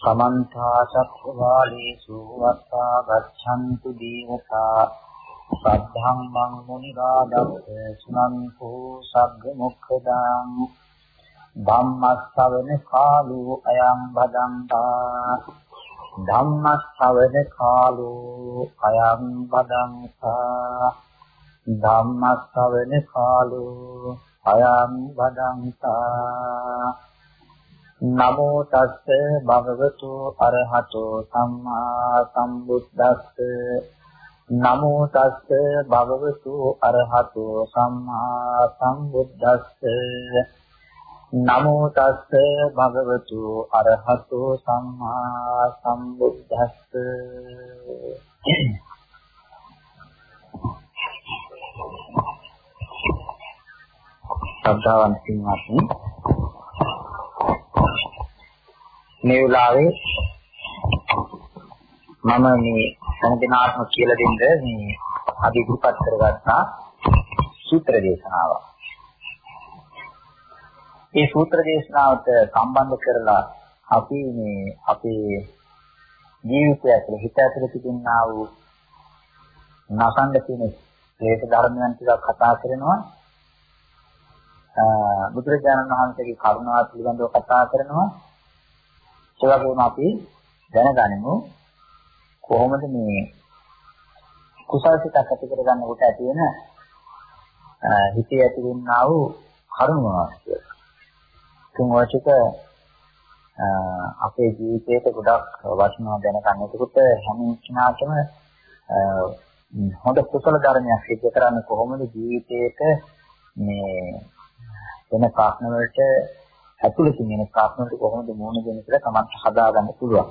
සමන්ත චක්කවාලේසු වත්තා ගච්ඡන්තු දීවතා සද්ධම්මං මුනි රාජස්ස සුනන්තෝ සග්ග මොක්ඛදාං ධම්මස්සවන කාලෝ අයං බදන්තා ධම්මස්සවන කාලෝ අයං බදන්තා ධම්මස්සවන කාලෝ අයං බදන්තා නමෝ තස්ස භගවතු අරහතෝ සම්මා සම්බුද්දස්ස. නමෝ තස්ස භගවතු අරහතෝ සම්මා සම්බුද්දස්ස. නමෝ තස්ස භගවතු අරහතෝ සම්මා සම්බුද්දස්ස. සද්ධාවන්ත සිංහත්නි මේ වෙලාවේ මම මේ සංදිනාත්මක කියලා දෙන්න මේ අධිගුපත් කරගත්තා සූත්‍ර දේශනාව. මේ සූත්‍ර දේශනාවට සම්බන්ධ කරලා අපි මේ අපේ ජීවිතය ඇතුළේ හිත ඇතුළේ තිබෙනා වූ නසන්න තියෙන ක්ලේශ ධර්මයන් ටිකක් කතා කරනවා. බුදුරජාණන් වහන්සේගේ කරුණාව පිළිබඳව කතා කරනවා. ඒ වගේම අපි දැනගනිමු කොහොමද මේ කුසල් සිතක් ඇති කරගන්න කොට ඇති වෙන හිතේ ඇති වෙනා වූ කරුණ මොනවද කියලා. තුන් වචක අපේ ජීවිතයට ගොඩක් වටිනවා දැනගන්න. ඒකට හැම කෙනාටම හොඳ කුසල ධර්මයක් සිද්ධ කරන්න කොහොමද ජීවිතේට මේ වෙන ප්‍රශ්න වලට ඇතුළතින් එන ප්‍රශ්නවලට කොහොමද මුහුණ දෙන්නේ කියලා තමයි හදාගන්න පුළුවන්.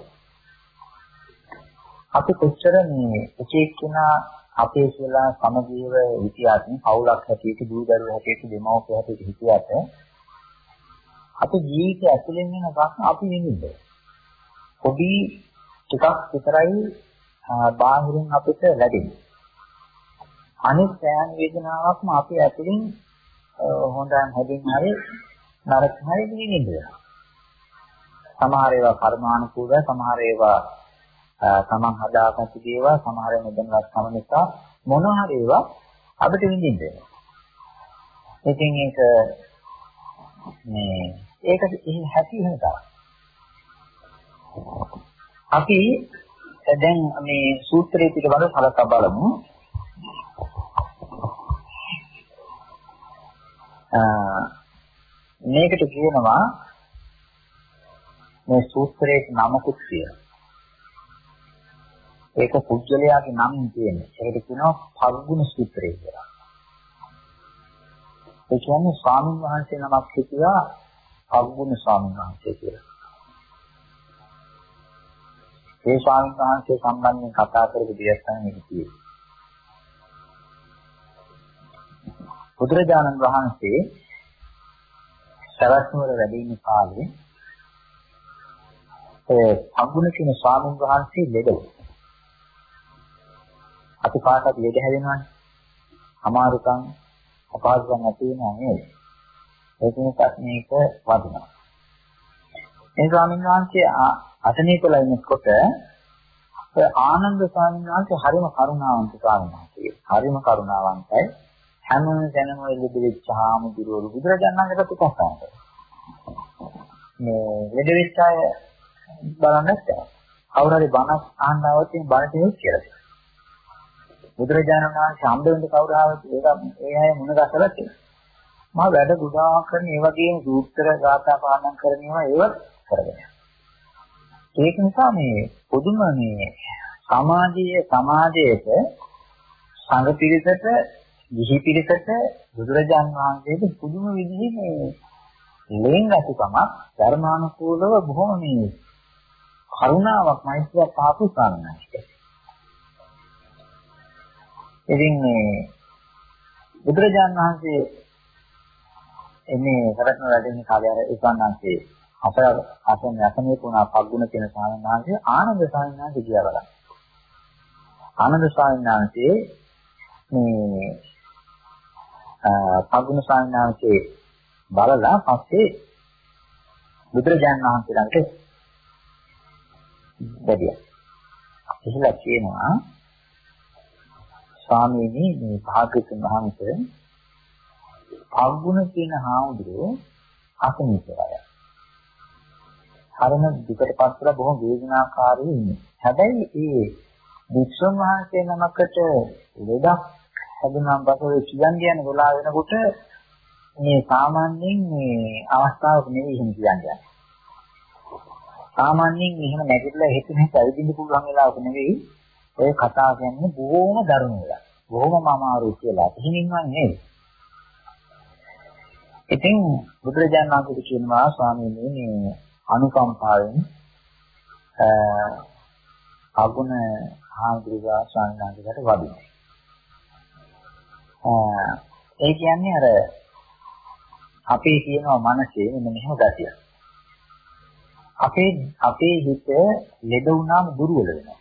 අපි කොච්චර මේ එක එක්කෙනා අපේ කියලා සමගීව හිතියත් පවුලක් හැටියට දූ දරුවෝ හැටියට දෙමව්පිය හැටියට හිතියට අපි ජීවිතය ඇතුළෙන් එන ප්‍රශ්න අපි විඳින්නේ. පොඩි ටිකක් විතරයි බාහිරින් අපිට ලැබෙන්නේ. අනිත් සෑම වේදනාවක්ම අපි ඇතුළෙන් හොඳන් හැදින් හරි නරක හරි නිවිඳිනවා. සමහර ඒවා කර්මානුකූලයි සමහර ඒවා තමන් හදාගත්ත දේවල් සමහර නොදැනවත් කම නිසා මොන හරි ඒවා අපිට විඳින්න වෙනවා. ඉතින් ඒක මේ ඒක හැටි වෙනවා. අපි දැන් මේ සූත්‍රයේ පිටවල සලකා බලමු. මේකට කියනවා මේ සූත්‍රයේ නමකුත් කියලා. ඒක පුජ්‍යලයාගේ නමින් තියෙන්නේ. ඒකට කියනවා පග්ගුණ සූත්‍රය කියලා. ඒ කියන්නේ ස්වාමීන් වහන්සේ නමක් හිටියා පග්ගුණ ස්වාමීන් වහන්සේ කියලා. ඒ ස්වාමීන් වහන්සේ සම්බන්ධයෙන් කතා කරපු දියස්තන මේක තියෙන්නේ. බුදුරජාණන් වහන්සේ සවස්නුවර වැඩ ඉන්න කාලේ ඒ අඟුණ කියන ස්වාමීන් වහන්සේ ලෙඩ අපි කාටත් ලෙඩ හැදෙනවානේ. අමාරුකම් අපහසුකම් ඇති වෙනවා නේද? ඒක නිසා මේක වදිනවා. ඒ ස්වාමීන් වහන්සේ අතනීපලා ඉන්නකොට ආනන්ද ස්වාමීන් වහන්සේ හරිම කරුණාවන්ත ස්වාමීන් වහන්සේ. හරිම කරුණාවන්තයි. හැම තැනම ලෙඩ වෙච්චාම දුරවල බුදුරජාණන් වහන්සේට කතා කරනවා. මේ ලෙඩ වෙච්ච අය බලන්න නැත්නම් කවුරු හරි බණක් අහන්න આવත් මේ බණ දෙන්නේ කියලා. බුදුරජාණන් වහන්සේ හම්බෙන්න කවුරු ආවත් ඒක ඒ අය මුණ ගැසලා තියෙනවා. මම වැඩ ගොඩාක් කරන ඒ වගේම සූත්‍ර ගාථා පාඩම් කරන ඒවා ඒවත් කරගෙන. ඒක නිසා මේ පොදුම මේ සමාජීය සමාජයේට සංඝ පිරිසට ගිහි පිරිසට බුදුරජාන් වහන්සේට පුදුම විදිහේ මේ ලේංගතුකමක් ධර්මානුකූලව බොහොම මේ කරුණාවක් මෛත්‍රියක් පාපු ස්වාමීන් ඉතින් මේ බුදුරජාන් වහන්සේ එන්නේ කරත්න වැඩින කාලේ අර ඉස්වන්නාන්සේ අපර අසන යසනේ පුණා පග්ගුණ කියන ස්වාමීන් වහන්සේ ආනන්ද ස්වාමීන් වහන්සේ කියලා බලන්න. ආනන්ද ස්වාමීන් වහන්සේ මේ පග්ගුණ ස්වාමීන් වහන්සේ බලලා පස්සේ බුදුරජාණන් වහන්සේ ළඟට වැඩිය. එහෙලා කියනවා ස්වාමීනි මේ භාග්‍යතුන් වහන්සේ පග්ගුණ කියන හාමුදුරුවෝ අසනීපවය. හරින දුකට පස්සලා බොහොම වේදනාකාරී ඉන්නේ. හැබැයි ඒ වික්ෂුන් වහන්සේ නමකට ලෙඩක් හැදුනම් පස්සේ කියන්නේ යන ගොලා වෙනකොට මේ සාමාන්‍යයෙන් මේ අවස්ථාවක නෙවෙයි එහෙම කියන්නේ. සාමාන්‍යයෙන් එහෙම නැගිටලා හිත මෙහෙ පැවිදින්න පුළුවන් වෙලාවක නෙවෙයි ඔය කතා කියන්නේ බොහොම දරුණු වෙලා. බොහොම අමාරු කියලා. එහෙම ඉන්නව නෙවෙයි. ඉතින් බුදුරජාණන් වහන්සේ කියනවා ස්වාමීනි මේ අනුකම්පාවෙන් අගුණ හාමුදුරුවෝ ස්වාමීන් වහන්සේට වදිනවා. ඒ කියන්නේ අර අපේ කියනවා මනසේ මෙන්න මෙහෙම ගතිය. අපේ අපේ හිත ලෙඩ වුණාම දුර්වල වෙනවා.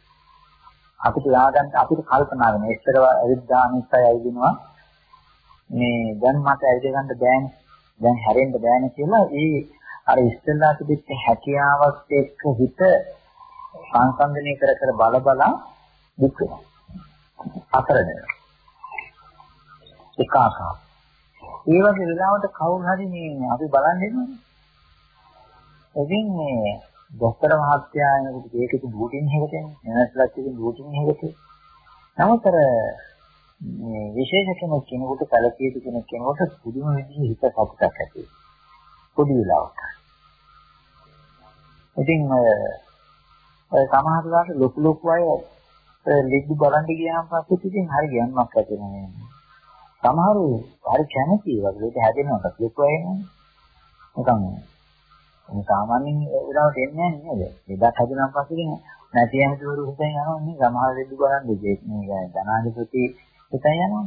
අපිට යාගන්න අපිට කල්පනා වෙනවා. ඉස්සර අවිද්‍යා අනිස්සය ඇවිදිනවා. මේ දැන් මට ඇවිද ගන්න බෑනේ. දැන් හැරෙන්න බෑනේ කියලා ඒ අර ඉස්සෙල්ලා තිබිච්ච හැකියාවක් එක්ක හිත සංසන්දනය කර කර බල බල දුක් වෙනවා. අතරද එක ආකාර. ඒ වගේ වෙලාවට කවුරු හරි මේ අපි බලන් ඉන්නවනේ. එදින් මේ දොස්තර මහත්තයා එනකොට ඒකේ බූටින් හැකටනේ. එනස්ලත් එකේ බූටින් හැකටේ. නමුතර මේ විශේෂ කෙනෙක් කෙනෙකුට කලකිය යුතු කෙනෙක් කෙනෙකුට පුදුම විදිහේ හිත සතුටක් ඇති වෙනවා. පොඩි වෙලාවක. ඉතින් ඔය සමහර ලාට ලොකු ලොකු අය ලිග්ගු බලන්න ගියාම පස්සේ ඉතින් හරි ගියන්මක් ඇති වෙනවා. සමහරු හරි කැමති වගේ ඒක හැදෙනවට ලොකු අය නේද? නිකන් මේ සාමාන්‍යයෙන් උදාවට එන්නේ නැහැ නේද? එදා හැදුනන් පස්සේ නැති හැදුවරු හිතෙන් යනවා නේ සමහර ලිග්ගු බලන්න මේ ධනාධිපති හිතෙන් යනවා.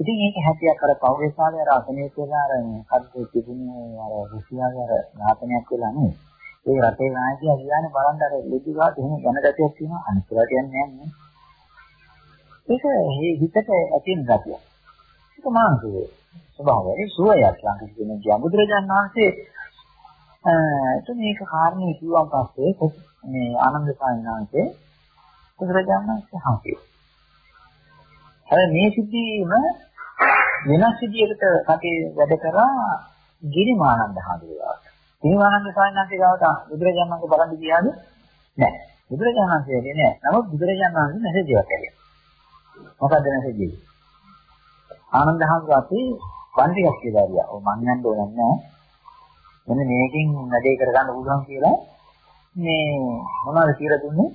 ඉතින් ඒක හැටියක් අර පෞරේ කාලේ අර අසනීප වෙලා අර කද්දේ තිබුණේ අර රුසියාවේ අර ඝාතනයක් වෙලා නේ. ඒ රටේ නායකයා කියන්නේ බලන්න අර ලිපිගාට එහෙම යන ගැටියක් තියෙනවා අනිත් ඒවාට යන්නේ නැහැ ඒක මේ හිතට ඇතින් ගැටිය. ඒක මානසික ස්වභාවය. ඒ සුවයක් ළඟ කියන ජඹුදුරජාණන් වහන්සේ එතන මේක කාරණේ කිව්වන් පස්සේ මේ ආනන්ද සාමිනාන්සේ බුදුරජාණන් වහන්සේ හම්බුනේ. හැබැයි මේ සිද්ධියම වෙනස් විදියකට කටේ වැඩ කරා ගිරිමානන්ද හඳුරනවා. ගිරිමානන්ද සායනන්සේ ගාවට බුදුරජාණන් වහන්සේ බලන්න ගියාද? නැහැ. බුදුරජාණන් වහන්සේ නෑ. නමුත් බුදුරජාණන් වහන්සේ මැසේජ් එකක් ඇරියා. මොකක්ද මැසේජ් එක? ආනන්ද හඳුරාපේ පන්තියක් කියලා ඇරියා. ඔය මං යන්න ඕනේ නැහැ. මෙන්න මේකෙන් වැඩේ කරගන්න පුළුවන් කියලා මේ මොනවද කියලා දුන්නේ?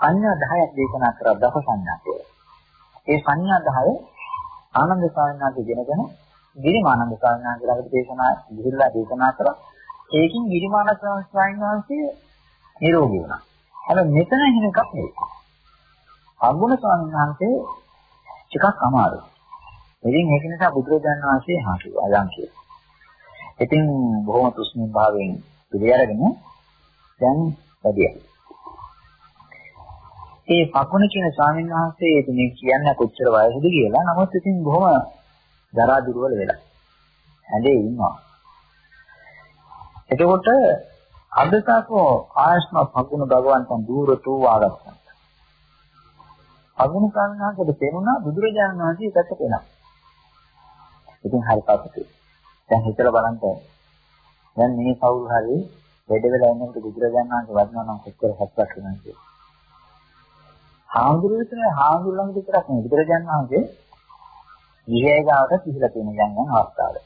අඤ්ඤා 10ක් දේශනා කරා දස සංඥා කියලා. ඒ සංඥා 10 ආනන්ද සාමණේරගේ දෙනගෙන ගිරිමානන්ද සාමණේර ළඟට දේශනා ගිහිල්ලා දේශනා කරා. ඒකින් ගිරිමානන්ද සාමණේරගේ නිරෝගී වුණා. හැබැයි මෙතන එහෙම එකක් නෙවෙයි. අගුණ සාමණේරගේ ටිකක් අමාරුයි. ඉතින් ඒක නිසා බුදුරජාණන් වහන්සේ හාසුවා යම් කියලා. ඉතින් බොහොම තුෂ්ණිම් භාවයෙන් පිළිඅරගෙන දැන් වැඩියි. ඒ පකුණ කියන ස්වාමීන් වහන්සේ ඉතින් කියන්නේ කොච්චර වයසද කියලා. නමුත් ඉතින් බොහොම දරා දුර්වල වෙලා. ඇඳේ ඉන්නවා. එතකොට අදසකෝ ආයස්ම පකුණ භගවන්තන් දුරතු ආගත්තා. පකුණ සංඝාසයට පෙනුණා බුදුරජාණන් වහන්සේ පැත්ත පෙනා. ඉතින් හරි පස්සට. දැන් හිතලා බලන්න. දැන් මේ කවුරු හරි වැඩ වෙලා ඉන්නකොට බුදුරජාණන් වහන්සේ වදිනවා නම් කොච්චර සතුටක් වෙනවද කියලා. හාමුදුරුවෝ විතර හාමුදුරුවෝ ළඟ විතරක් නෙවෙයි බුදුරජාණන් වහන්සේ විහය ගාවට කිහිලා තියෙන යම් යම් අවස්ථාවල.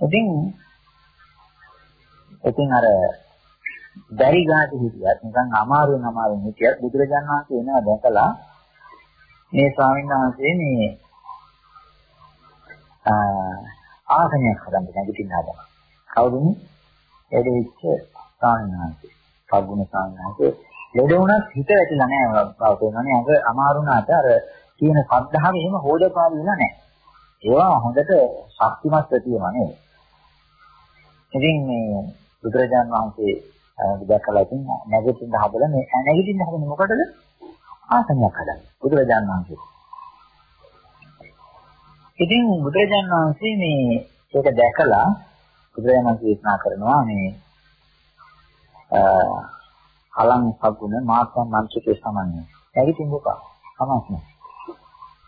ඉතින් ඉතින් අර බැරි ගාට හිටියත් නිකන් අමාරුවෙන් අමාරුවෙන් හිටියත් බුදුරජාණන් වහන්සේ එනවා දැකලා මේ ස්වාමීන් වහන්සේ මේ ආසනයක් හදන්න නැගිටින්න හදනවා. කවුරුන්? එදෙච්ච ස්වාමීන් වහන්සේ. පග්ගුණ ස්වාමීන් වහන්සේ ලෙඩ වුණත් හිත වැටිලා නැහැ බව තේරෙනවානේ. අඟ අමාරු වුණාට අර කියන සද්ධාවේ එහෙම හොදපාලු වෙලා නැහැ. ඒවා හොඳට ශක්තිමත් ප්‍රතියම නේද? ඉතින් මේ බුදුරජාන් වහන්සේ දැකලා ඉතින් නැගිටින්න හදලා මේ නැගිටින්න හදන්නේ මොකටද? ආසනයක් හදන්න. බුදුරජාන් වහන්සේ. ඉතින් බුදුරජාන් වහන්සේ මේ ඒක දැකලා බුදුරජාණන් වහන්සේ දේශනා කරනවා මේ කලං සගුණ මාතං මන්ත්‍රකේ සමන්නේ. ඇවිතින් දුක. කමක් නෑ.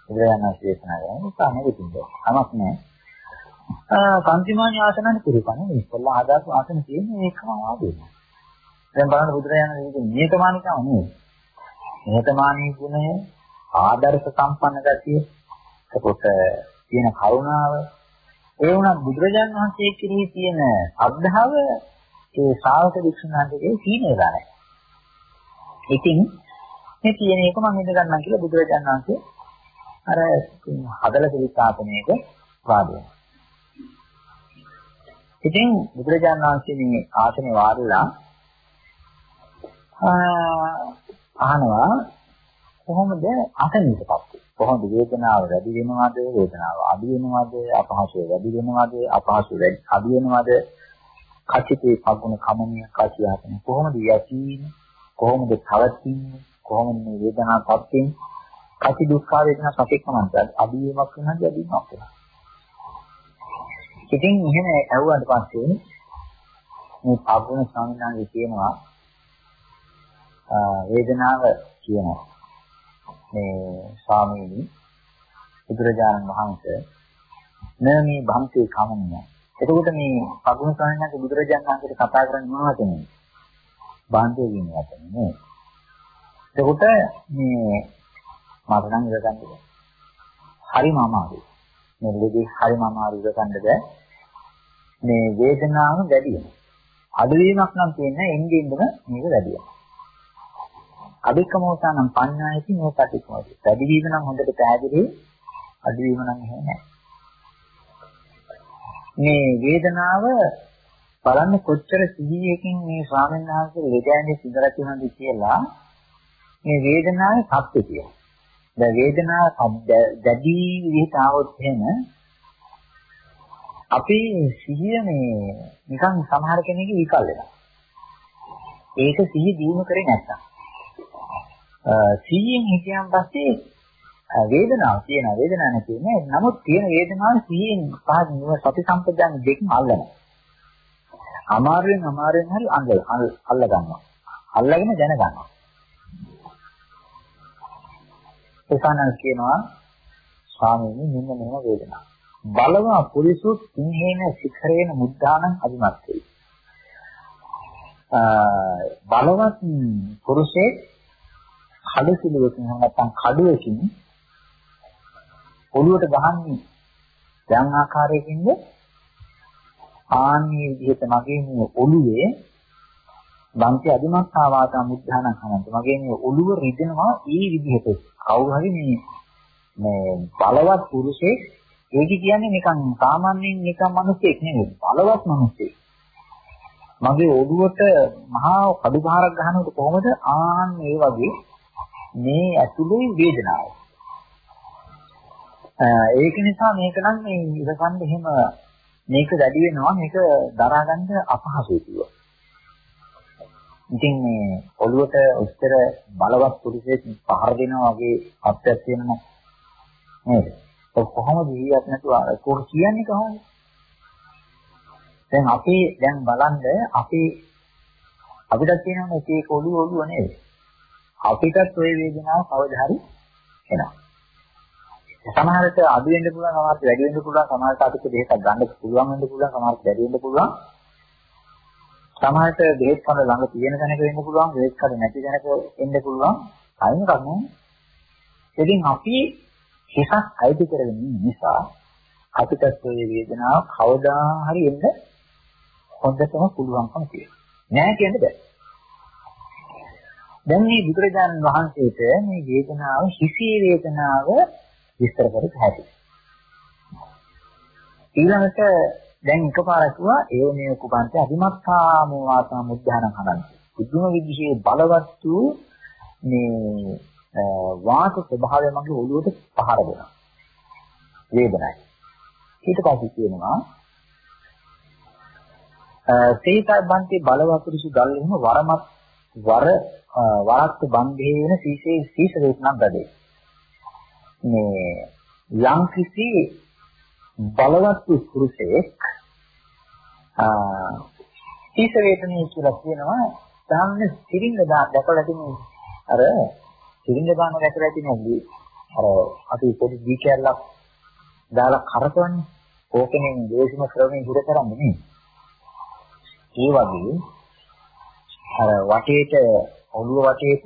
බුදුරජාණන් වහන්සේ දේශනා කරන නිසා නැගිටින්න. කමක් නෑ. සංතිමානි ආසනනේ පුරුකන්නේ මේ ඉස්සල්ලා ආදාස ආසන තියෙන්නේ ඒකම ආදේ. දැන් බලන්න බුදුරජාණන් වහන්සේ නියතමානිකම නෙවෙයි. නියතමානී ගුණය ආදර්ශ සම්පන්න ගතිය එතකොට තියෙන කරුණාව ඒ වුණත් බුදුරජාණන් වහන්සේ කෙරෙහි තියෙන අද්ධාව ඒ ශ්‍රාවක වික්ෂුණාන්තගේ සීනේලා නැහැ. ඉතින් මේ තියෙන එක මම ඉඳ ගන්නම් කියලා බුදුරජාණන් වහන්සේ අර හදලා පිළිස්සාපනයේක වාඩි වෙනවා. ඉතින් බුදුරජාණන් වහන්සේ මේ ආසනේ වාඩිලා අහනවා. කොහොමද? අසනීපපත්. කොහොමද? වේදනාව වැඩි වෙනවද? වේදනාව අඩු වෙනවද? අපහසුය වැඩි වෙනවද? අපහසුය වැඩි අඩු වෙනවද? කචිතේ පගුණ කමනිය කචියාතන කොහොමද යැකීම කොහොමද තවතින්නේ කොහොමද මේ වේදනාවපත් වෙන්නේ? කචි දුක්ඛ වේදනා සතික්කමන්ත අඩු වීමක් වෙනවද? වැඩි වීමක් වෙනවද? ඉතින් එහෙම ඇහුවාට පස්සේ මේ පගුණ සංඥාවේ කියනවා වේදනාව කියනවා මේ ස්වාමීනි බුදුරජාණන් වහන්සේ නමේ භන්තේ කමනිය. එතකොට මේ පගුණ ස්වාමීන් බුදුරජාණන් වහන්සේට කතා කරන්නේ මොනවද මේ? භන්තේ කියන වචනේ නේ. එතකොට මේ මට නම් ඉඳ ගන්න බැහැ. හරිම අමාරුයි. මේ ලෙඩේ හරිම අමාරු ඉඳ ගන්න බැහැ. මේ වේදනාව වැඩි වෙනවා. අඩුවීමක් නම් තියෙන එන්නේ ඉඳන මේක වැඩි වෙනවා. අධිකමෝසානම් පඤ්ඤායති මේ කටිකමෝසි. වැඩි වීම නම් හොඳට පැහැදිලි. අඩු වීම නම් එහෙම නැහැ. මේ වේදනාව බලන්න කොච්චර සිහියකින් මේ ස්වාමීන් වහන්සේ ලෙඩයන්ගේ සිදලා තියෙනවද කියලා මේ වේදනාවේ සත්‍ය කියනවා. දැන් වේදනාව දැඩි විදිහට આવොත් එහෙම අපි සිහිය මේ නිකන් සමහර කෙනෙක්ගේ විකල් වෙනවා. ඒක සිහිය දිනු කරේ නැත්තම්. සිහියෙන් හිටියන් පස්සේ වේදනාව තියෙන වේදනාවක් නැති නේ. නමුත් තියෙන වේදනාව සිහියෙන් පහ සති සම්පදාන දෙකම අල්ලනවා. අමාරුවෙන් අමාරුවෙන් හරි අල්ල අල්ල ගන්නවා. අල්ලගෙන දැන ගන්නවා. ඒසනල් කියනවා ස්වාමීනි මෙන්න මෙහෙම වේදනාවක්. බලවා පුරිසු සිංහේන සිඛරේන මුද්දානං අදිමත් වේ. බලවත් පුරුෂේ කඩසිලුවකින් නැත්නම් කඩුවකින් ඔළුවට ගහන්නේ යම් ආකාරයකින්ද? ආන්නේ විදිහට මගේ මේ ඔළුවේ බන්ති අදිමත් ආවාතා මුද්ධානං හමන්ත මගේ මේ ඔළුව රිදෙනවා ඒ විදිහට. කවුරු හරි මේ මේ බලවත් පුරුෂයෙක් ඒක කියන්නේ නිකන් සාමාන්‍යයෙන් නිකන් මිනිස්සෙක් නෙවෙයි බලවත් මිනිස්සෙක්. මගේ ඔළුවට මහා කඩුපාරක් ගහනකොට කොහොමද? ආන් ඒ වගේ මේ ඇතුලේ වේදනාව. ඒක නිසා මේක නම් මේ ඉවසන්න එහෙම මේක වැඩි වෙනවා මේක දරා ගන්න අපහසුයි කියලා. ඉතින් මේ ඔළුවට උත්තර බලවත් පුරුෂයෙක් පහර දෙනවා වගේ අත්‍යත් වෙනවා නේද? කොහොමද ජීවත් නැතුව කොහොම කියන්නේ කොහොමද? දැන් අපි දැන් බලන්න අපි අපිට තියෙනවා මේක ඔළුව ඔළුව නේද? අපිටත් ওই වේදනාව කවදා හරි එනවා. සමහරට අඩු වෙන්න පුළුවන්, සමහරට වැඩි වෙන්න පුළුවන්, සමහරට අපිට දෙයක් ගන්න පුළුවන් වෙන්න පුළුවන්, සමහරට වැඩි වෙන්න පුළුවන්. සමහරට බෙහෙත් කන ළඟ තියෙන තැනක වෙන්න පුළුවන්, බෙහෙත් කන නැති තැනක එන්න පුළුවන්. අයින් කරන්නේ. ඉතින් අපි හිතක් අයිති කරගෙන නිසා අපිට මේ වේදනාව කවදා හරි එන්න හොඳටම පුළුවන්කම තියෙනවා. නෑ කියන්න බෑ. දැන් මේ බුදුරජාණන් වහන්සේට මේ වේදනාව හිසේ වේදනාව විස්තර කරලා හැටි. ඊළඟට දැන් එකපාරක් කිව්වා ඒ මේ කුපන්ත අධිමත්තාම වාසා මුද්ධාන හරන්. බුදුම විදිහේ බලවත් වූ මේ වාත ස්වභාවය මගේ ඔළුවට පහර දෙනවා. වේදනයි. ඊට පස්සේ කියනවා සීතබන්ති බලවතුරුසු ගල් එහෙම වරමත් වර වරක්ත බන්ධේන සීසේ සීස වේතනම් බදේ. මේ යම් කිසි බලවත් පුරුෂයෙක් සීස වේතනයේ කියලා කියනවා දාන්නේ සිරින්ග දැකලා තියෙන අර සිරින්ග දාන දැකලා තියෙන අර අපි පොඩි දී කැල්ලක් දාලා කරකවන්නේ ඕකෙනෙන් දේශම ක්‍රමයෙන් හිර කරන්නේ නේ. ඒ වගේ අර වටේට ඔළුව වටේට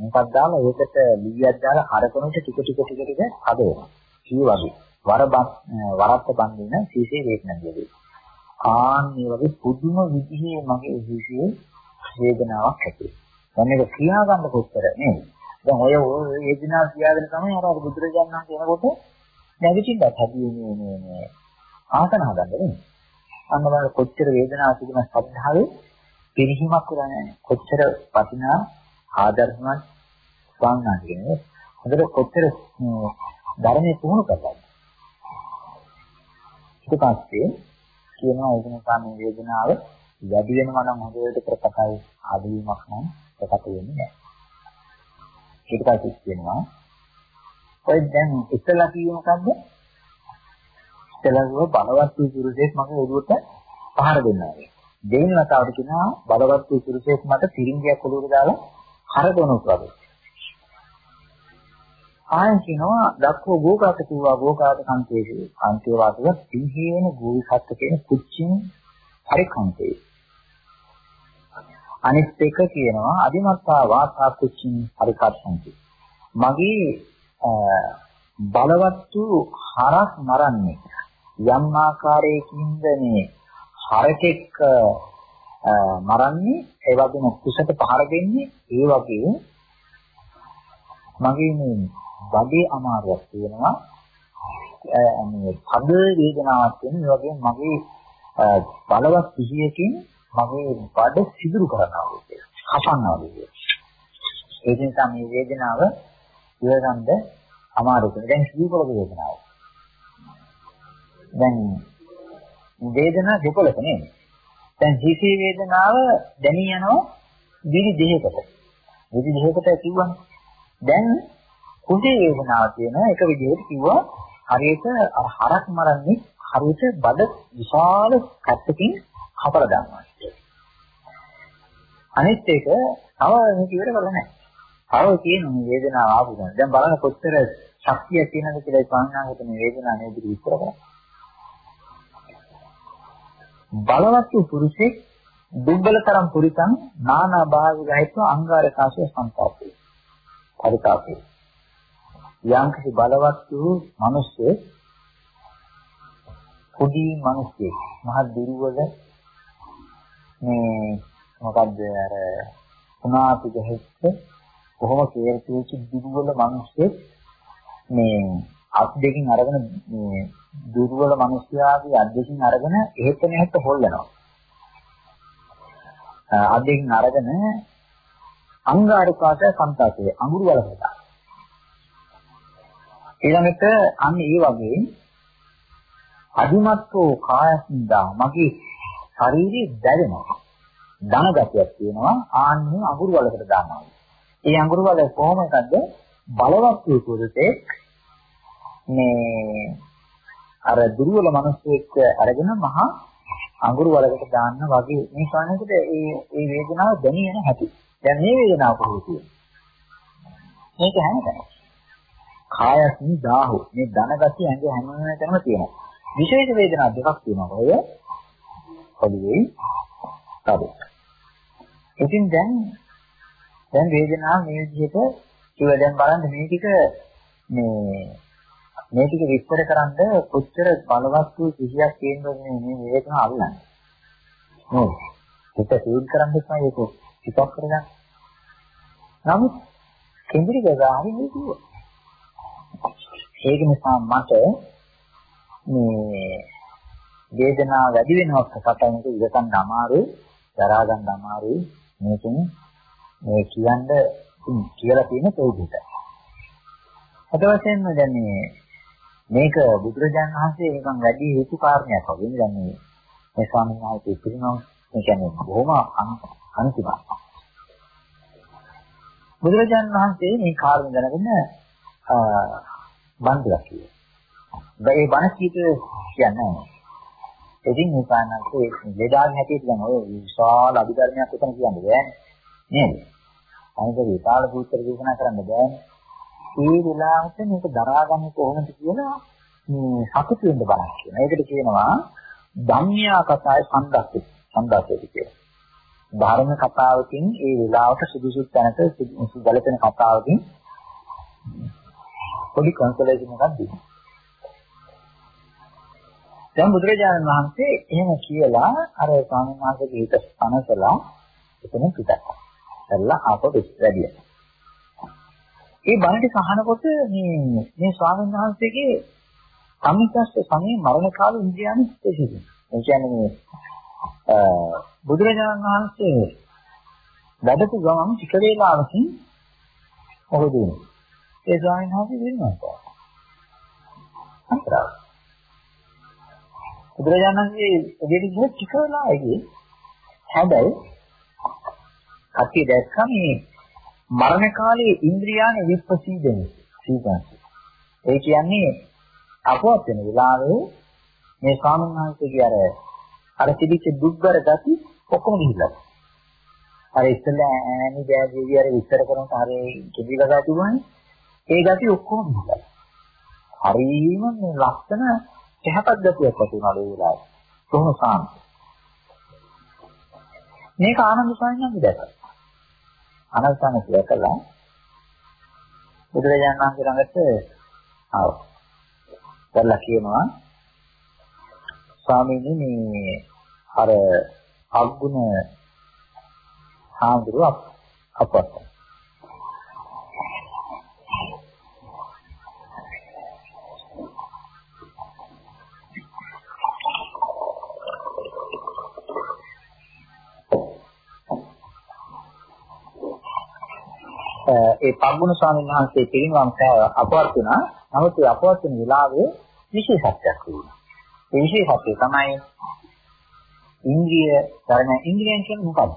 මොකක්ද දාලා ඒකට ලිවියක් දාලා කරකවනට ටික ටික ටික ටික හදවනවා. ඒ වගේ වරබත් වරත්ත බඳින සීසේ වේදනාවේදී. ආන් මේ වගේ පුදුම විදිහේ මගේ හිතේ වේදනාවක් ඇති. දැන් මේක කියා ගන්න කොච්චර නේද? දැන් ඔය වේදනාව කියාගෙන තමයි අර අර බුදුරජාණන් වහන්සේ එනකොට නැගිටින්නත් හැදියේ මේ මේ ආසන හදන්නේ නේ. අන්න බලන්න කොච්චර වේදනාවක් තිබුණ ශ්‍රද්ධාවේ පිරිහීමක් වෙලා නැහැ. කොච්චර වටිනා ආදර්ශමත් ස්වාමීන් කියන්නේ හොඳට කොච්චර ධර්මයේ පුහුණු කරලා. ඊට පස්සේ කියනවා ඒක නිසා මේ වේදනාව වැඩි වෙනවා නම් හොඳට ප්‍රකටයි ආදීමක් නම් ප්‍රකට වෙන්නේ නැහැ. ඊට පස්සේ කියනවා ඔය දැන් ඉස්සලා කිව්ව මොකද්ද? ඉස්සලා කිව්ව බලවත් වූ පුරුෂයෙක් මගේ ඔළුවට පහර දෙන්නා වගේ. දෙවෙනි වතාවට කියනවා බලවත් වූ පුරුෂයෙක් මට තිරින්ගයක් ඔළුවට දාලා හරදවනවා වගේ. ආයන් කියනවා දක්වෝ ගෝකාත කිව්වා ගෝකාත සංකේතේ අන්තිම වාක්‍යය සිංහේන ගෝවිසත්ත කියන කුච්චින් පරිකම්පේ අනිත් එක කියනවා අදිමත්තා වාසා කුච්චින් පරිකර්ෂන්ති මගේ බලවත් වූ හරක් මරන්නේ යම් ආකාරයකින්ද මේ හරකෙක් මරන්නේ ඒ වගේම කුසට පහර දෙන්නේ ඒ වගේ මගේ මේ බඩේ අමාරුවක් තියෙනවා. මේ පද වේදනාවක් තියෙන ඒ වගේම මගේ බලවත් සිහියකින් මගේ බඩ සිදුරු කරනවා වගේ. කපනවා වගේ. ඒ නිසා මේ වේදනාව ඉවරන්ද අමාරු කෙනෙක් දැන් සීපලක වේදනාව. දැන් වේදනා දෙකලක නේද දැන් හිසි වේදනාව දැනී යනවා දිවි දෙකකට දිවි දෙකකට කිව්වනේ දැන් කුඩේ වේදනාව කියන එක විදිහට කිව්වා හරියට අර හරක් මරන්නේ හරියට බඩ විශාල කට්ටකින් කපලා දානවා. අනිත් එක තව මේක ඉවර කරලා නැහැ. තව කියන මේ වේදනාව ආපු ගමන් දැන් බලන්න කොච්චර ශක්තිය තියෙනවද කියලා ස්වාමීනාගත මේ වේදනාව නේද විස්තර කරා. බලවත් වූ පුරුෂෙක් දුබ්බලතරම් පුරිතං නානා භාවිකයිත්ව අංගාරකාශය සම්පාපේ. පරිතාපේ. යම්කිසි බලවත් වූ මිනිස්සෙ පොඩි මිනිස්සෙක් මහ දුර්වල මේ මොකද්ද අර උනාපි ගහෙච්ච කොහොම කේර්තිච්ච දුර්වල මිනිස්සෙක් මේ අත් දෙකින් අරගෙන මේ දුර්වල මිනිස්යාගේ අත් දෙකින් අරගෙන එහෙත් මෙහෙත් හොල්ලනවා. අත් දෙකින් අරගෙන අංගාරිකාට සම්පතේ අඟුරු වලකට. ඊළඟට අන්න ඒ වගේ අදිමත්ෝ කායසින්දා මගේ ශරීරය දැවෙනවා. ධන ගතියක් තියෙනවා ආන්නේ අඟුරු වලකට දානවා. ඒ අඟුරු වල කොහොම එකද බලවත් වූ පුරුතෙක් මේ අර දුර්වල මිනිස්සෙක් අරගෙන මහා අඟුරු වලකට දාන්න වගේ මේ කාණකට ඒ ඒ වේදනාව දැනෙන හැටි. දැන් මේ වේදනාව කොහොමද කියන්නේ? මේක හැමතැනම. කායස්මි දාහු. මේ ධන ගතිය ඇඟ හැම තැනම තියෙනවා. විශේෂ වේදනා දෙකක් තියෙනවා. ඔය පොළවේ තබ. ඉතින් දැන් දැන් වේදනාව මේ විදිහට කිව්ව දැන් බලන්න මේ ටික මේ මේ ටික විස්තර කරන්ද කොච්චර බලවත් වූ සිහියක් තියෙනවද මේ වේදනාව අල්ලන්නේ. නේද? හිත සීල් කරන් දෙපා ඒක හිතක් කරගන්න. නමුත් කෙන්දිරි ගාහරි මේ කිව්වා. ඒක නිසා මට මේ වේදනාව වැඩි වෙනවක් කතාවක ඉවසන්න අමාරුයි, දරා ගන්න අමාරුයි. මේකෙන් මේ කියන්න කියලා තියෙන ප්‍රයෝගිත. අද වශයෙන්ම දැන් මේ මේක බුදුරජාණන් වහන්සේ නිකන් වැඩි හේතු කාරණයක් වගේ දැන් මේ මේ ස්වාමීන් වහන්සේ පිළිනොම් මේ කියන්නේ බොහොම අන්තිමයි. බුදුරජාණන් වහන්සේ මේ කාරණේ දැනගෙන බන්දලා කිව්වා. ඒ බණ කීත කියන්නේ ඉතින් මේ කාරණාත් ලෙඩාගේ හැටියට දැන් ඔය විශාල අභිධර්මයක් උතන කියන්නේ බෑනේ. නේද? අනිත් විශාල සූත්‍ර දේශනා කරන්න බෑනේ. ඒ වෙලාවට මේක දරාගන්නේ කොහොමද කියලා මේ සතුටු වෙන්න බලන්න කියනවා. ඒකට කියනවා ධම්මියා කතාවේ සම්දස්ස සම්දස්සති කියලා. ධර්ම කතාවකින් ඒ වෙලාවට සුදුසු තැනක සුගලපෙන කතාවකින් පොඩි කන්සලේෂන් එකක් දෙනවා. දැන් බුදුරජාණන් වහන්සේ එහෙම කියලා අර ස්වාමීන් වහන්සේගේ හිත අනසලා එතන පිටක්. එල්ලා ආපහු වැඩිය. ඒ බණ ටික අහනකොට මේ මේ ස්වාමීන් වහන්සේගේ සම්මිතස්ස සමේ මරණ කාල ඉන්ද්‍රියන් ස්පෙෂිෆික්. ඒ කියන්නේ මේ බුදුරජාණන් වහන්සේ වැඩපු ගමන් ටික වේලාවකින් මොකද වෙන්නේ? ඒ ස්වාමීන් වහන්සේ වෙනවා. අන්තරා. බුදුරජාණන් වහන්සේ එදිරි ගිහ ටික වෙලාවකදී හැබැයි කටි දැක්කම මේ මරණ කාලයේ ඉන්ද්‍රියාන විප්‍රසීදෙන සීගන්ස. ඒ කියන්නේ අපවත් වෙන වෙලාවේ මේ ස්වාමීන් වහන්සේගේ අර අර තිබිච්ච දුක්බර ගති ඔක්කොම ගිහිල්ලා. අර ඉස්සෙල්ලා ඈනි බෑගේවි අර විස්තර කරනකොට අර කිදිලලා තිබුණානේ. ඒ ගති ඔක්කොම ගිහිල්ලා. හරිම මේ ලස්සන සහපත් ගතියක් ඇති වුණා ඒ වෙලාවේ. කොහොම සාන්ත. මේක ආනන්ද ස්වාමීන් දැක්කා. ආනන්ද ස්වාමීන් දැකලා බුදුරජාණන් වහන්සේ ළඟට ආවා. දැන්ලා කියනවා ස්වාමීනි මේ අර අග්ගුණ හාමුදුරුව අපවත්. ඒ පග්ගුණ ස්වාමීන් වහන්සේ පිරිනවම් අපවත් වුණා. නමුත් ඒ අපවත් වෙන වෙලාවේ විශේෂත්වයක් වුණා. ඒ විශේෂත්වය තමයි ඉන්ද්‍රිය ධර්ම ඉන්ද්‍රියන් කියන්නේ මොකක්ද?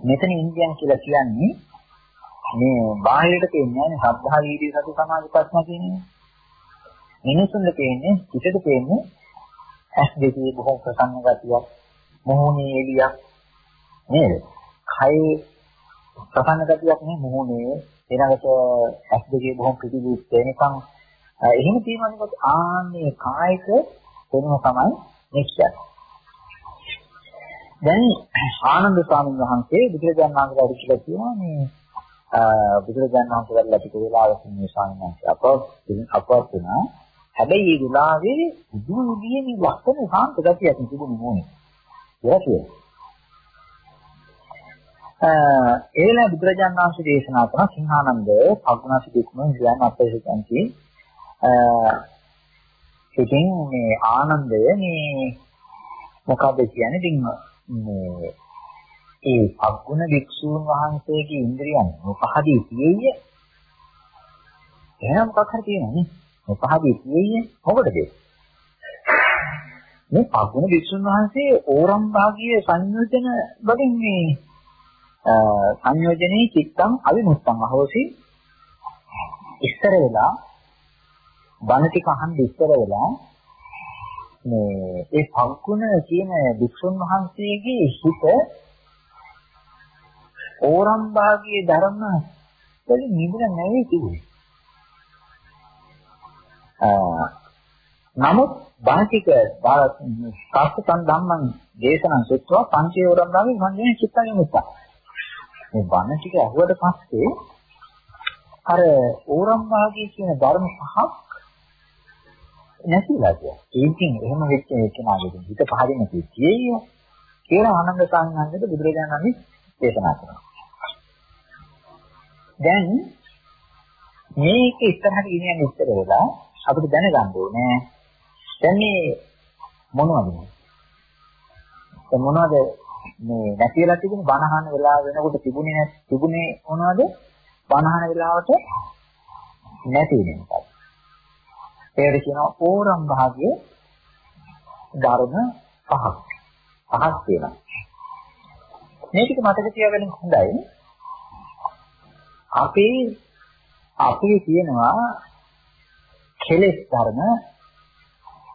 මෙතන ඉන්ද්‍රියන් කියලා කියන්නේ මේ බාහිරට පේන්නේ නැහැ ශ්‍රද්ධා වීර්ය සති සමාධි ප්‍රශ්න කියන්නේ. මිනිසුන්ට පේන්නේ පිටට පේන්නේ ඇස් දෙකේ බොහොම ප්‍රසන්න ගතියක් මොහොනේ එළියක් නේද? කයේ ප්‍රසන්න ගතියක් නේ මොහොනේ ඊළඟට ඇස් දෙකේ බොහොම පිටිදුත් වෙනකන් එහෙම තියෙනකොට ආන්නේ කායික වෙනම තමයි නිශ්චය. දැන් ආනන්ද ස්වාමීන් වහන්සේ බුදුරජාණන් වහන්සේට අදිස්ලා කියනවා මේ බුදුරජාණන් වහන්සේ වැඩලා ටික වෙලාවකින් මේ ස්වාමීන් වහන්සේ අපවත් අපවත් වෙනවා. හැබැයි මේ වෙලාවේ බුදු විදියේ මේ ලක්ෂණ සාන්ත ගතියක් තිබුණේ නෝනේ. කියලා කියනවා. ඒලා බුදුරජාණන් වහන්සේ දේශනා කරන සිංහානන්ද පග්ගුණාසිකුම කියන අපේක්ෂකන්ති ඉතින් මේ ආනන්දය මේ මොකද කියන්නේ? ඉතින් මේ ඒ පග්ගුණ වික්ෂූන් වහන්සේගේ ඉන්ද්‍රියන් මොකහදී තියෙන්නේ එහෙනම් මොකක් හරි තියෙනවනේ මොකහදී තියෙන්නේ මොකටද? මේ පග්ගුණ වික්ෂුන් වහන්සේ ඕරම් භාගීය සංයෝජන වලින් මේ සංයෝජනේ චිත්තං අවිමුත්තං අහෝසි ඉස්සර වෙලා බණ ටික අහන් ඉස්සර වෙලා මේ ඒ පංකුණ කියන වික්ෂුන් වහන්සේගේ හිත ඕරම් භාගයේ ධර්ම වලින් නිදන නැවේ කිව්වේ. නමුත් බාහික සාස්ත්‍රයන් ධම්මං දේශනං සුත්වා පංචේ ඕරම් භාගයේ සංජේ චිත්තං මුත්තා. මේ බණ ටික අහුවට පස්සේ අර ඕරම් භාගයේ කියන ධර්ම පහක් නැතිලා ගියා. ඒකෙන් එහෙම වෙච්ච එකනාගේ හිත පහදින්න කිව්වේ කියලා ආනන්ද සාංගන්දට බුදුරජාණන් වහන්සේ දේශනා කරනවා. දැන් මේක ඉස්සරහට ගෙනියන්න ඉස්සර වෙලා අපිට දැනගන්න ඕනේ දැන් මේ මොනවද මේ? මොනවද මේ නැති වෙලා තිබුණ? බණහන වෙලාව වෙනකොට තිබුණේ නැති තිබුණේ මොනවද? බණහන වෙලාවට නැති වෙන මොකක්ද ඒකට කියනවා ඕරම් භාගයේ ධර්ම පහක්. පහක් තියෙනවා මේ ටික මතක තියාගන්න හොඳයි. අපේ අපේ තියෙනවා කෙලෙස් ධර්ම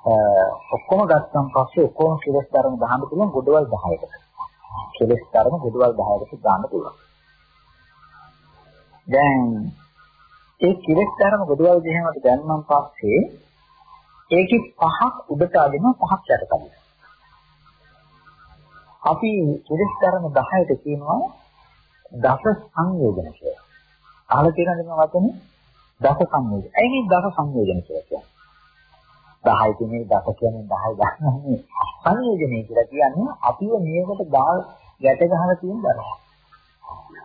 ඔක්කොම ගත්තන් පස්සේ ඔක්කොම කෙලෙස් ධර්ම දාන්න පුළුවන් ගොඩවල් 10කට. කෙලෙස් ධර්ම ගොඩවල් 10කට දාන්න පුළුවන්. දැන් ඒ කෙලෙස් ධර්ම ගොඩවල් දෙහිමකට දැම්මන් පස්සේ ඒකේ පහක් උඩට අදිනවා පහක් යට කරනවා. අපි කෙලෙස් ධර්ම 10ට කියනවා දස සංයෝජන කියලා. අහලා තියෙනවද මේ වචනේ? දස සංයෝජන. ඇයි මේ දස සංයෝජන කියලා කියන්නේ? 10 කියන්නේ දස කියන්නේ 10 ගන්නනේ. සංයෝජනය කියලා කියන්නේ අපිව මේකට දාල් ගැට ගහලා තියෙන දරහ.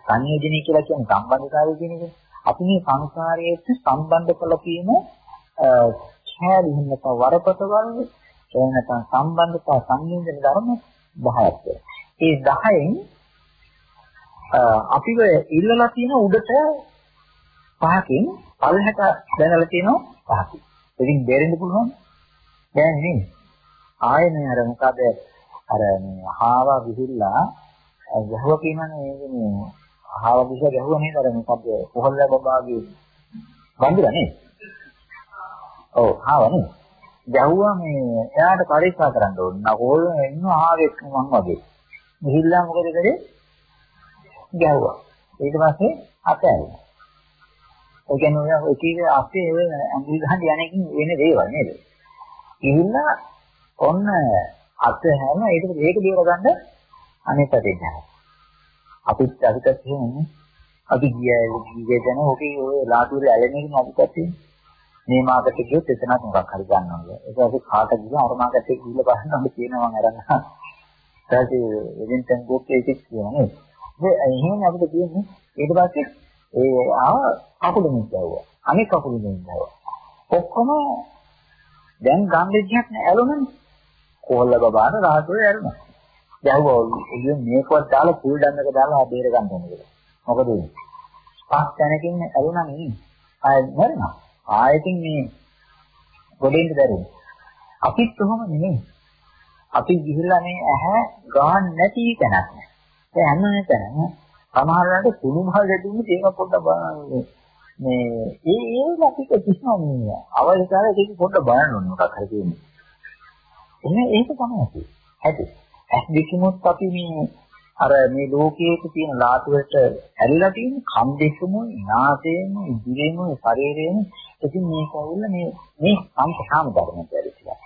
සංයෝජනය කියලා කියන්නේ සම්බන්ධතාවය කියන එක. අපි මේ සංසාරයට සම්බන්ධ කළ තියෙන ඡාදිහින්නත වරපතවල් එහෙම නැත්නම් සම්බන්ධතා සංයෝජන ධර්ම 10ක්. ඒ 10න් අපිව ඉල්ලලා තියෙන උඩට පහකින් පල්හැට දැනලා තියෙනවා පහකින්. ඉතින් බේරෙන්න පුළුවන්. දැන් නේ. ආයෙනේ අර මොකද? අර මේ අහාවා විහිල්ලා ගහුවා කියනනේ මේ අහාවා විහිල්ලා ගහුවා නේද? අර මොකද? කොහොල්ලා බබාගේ වන්දිලා නේ? ඔව් ආවනේ ගැහුවා මේ එයාට පරීක්ෂා කරන්න ඕන. නකෝල් ඉන්න ආවෙක් මං වගේ. ගිහිල්ලා මොකද කරේ? ගැහුවා. ඊට පස්සේ අතෑරුණා. ඒ කියන්නේ ඔය කීක අපේ ඔය ඇඟිලි ගහන්න යන එකකින් වෙන දේවල් නේද ගිහිල්ලා ඔන්න අත හැම ඒක ඒක දිව ගන්න අනේ පැත්තේ යනවා. අපිත් අපිට කියන්නේ අපි ගියයි ගියේ දැන ඔකේ ඔය ලාටුවේ ඇලෙන එක අපිට මේ මාකට ගියොත් එතනත් මොකක් හරි ගන්නවා. ඒක අපි කාට ගියා අර මාකට ගිහිල්ලා බලන්න අපි කියනවා මම අරන්. ඊට එදින් තෙන් ගෝපේ එකක් කියනවා. ඒ එහෙම අපිට කියන්නේ ඊට පස්සේ ඒ ආ කකුලෙන් ගියවුවා. අනිත් කකුලෙන් ගියවුවා. ඔක්කොම දැන් ගම් දෙයක් නෑ ඇලුනනේ. කොල්ල බබාන රහතෝ ඇලුනා. ගැහුවා ඉතින් මේකවත් දාලා කුල් ඩන්නක දාලා බේර ගන්න ඕනේ. මොකද ඒ පස් තැනකින් ඇලුනා නේ. ආයෙ මරනවා. ආයෙකින් මේ ගොඩින්ද දරුවෝ. අපිත් කොහොම නෙමෙයි. අපි ගිහිල්ලා මේ ඇහැ ගන්න නැති තැනක් නෑ. ඒ හැම තැනම සමහරවිට සුළු මහල් දෙන්නේ ඒක පොඩ්ඩක් බලන්න මේ ඒ ඒ අපිට කිසිම මේ අවශ්‍යතාවයක් ඒක පොඩ්ඩක් බලන්න ඕනේ මොකක් හරි කියන්නේ. එන්නේ ඒක තමයි ඇති. ඇස් දෙකමුත් අපි මේ අර මේ ලෝකයේ තියෙන ලාටුවට ඇරිලා තියෙන කම් දෙකම නාසයෙන් ඉදිරියම ශරීරයෙන් ඉතින් මේක ඇවිල්ලා මේ මේ සංකහාම ධර්මයට ඇරිලා.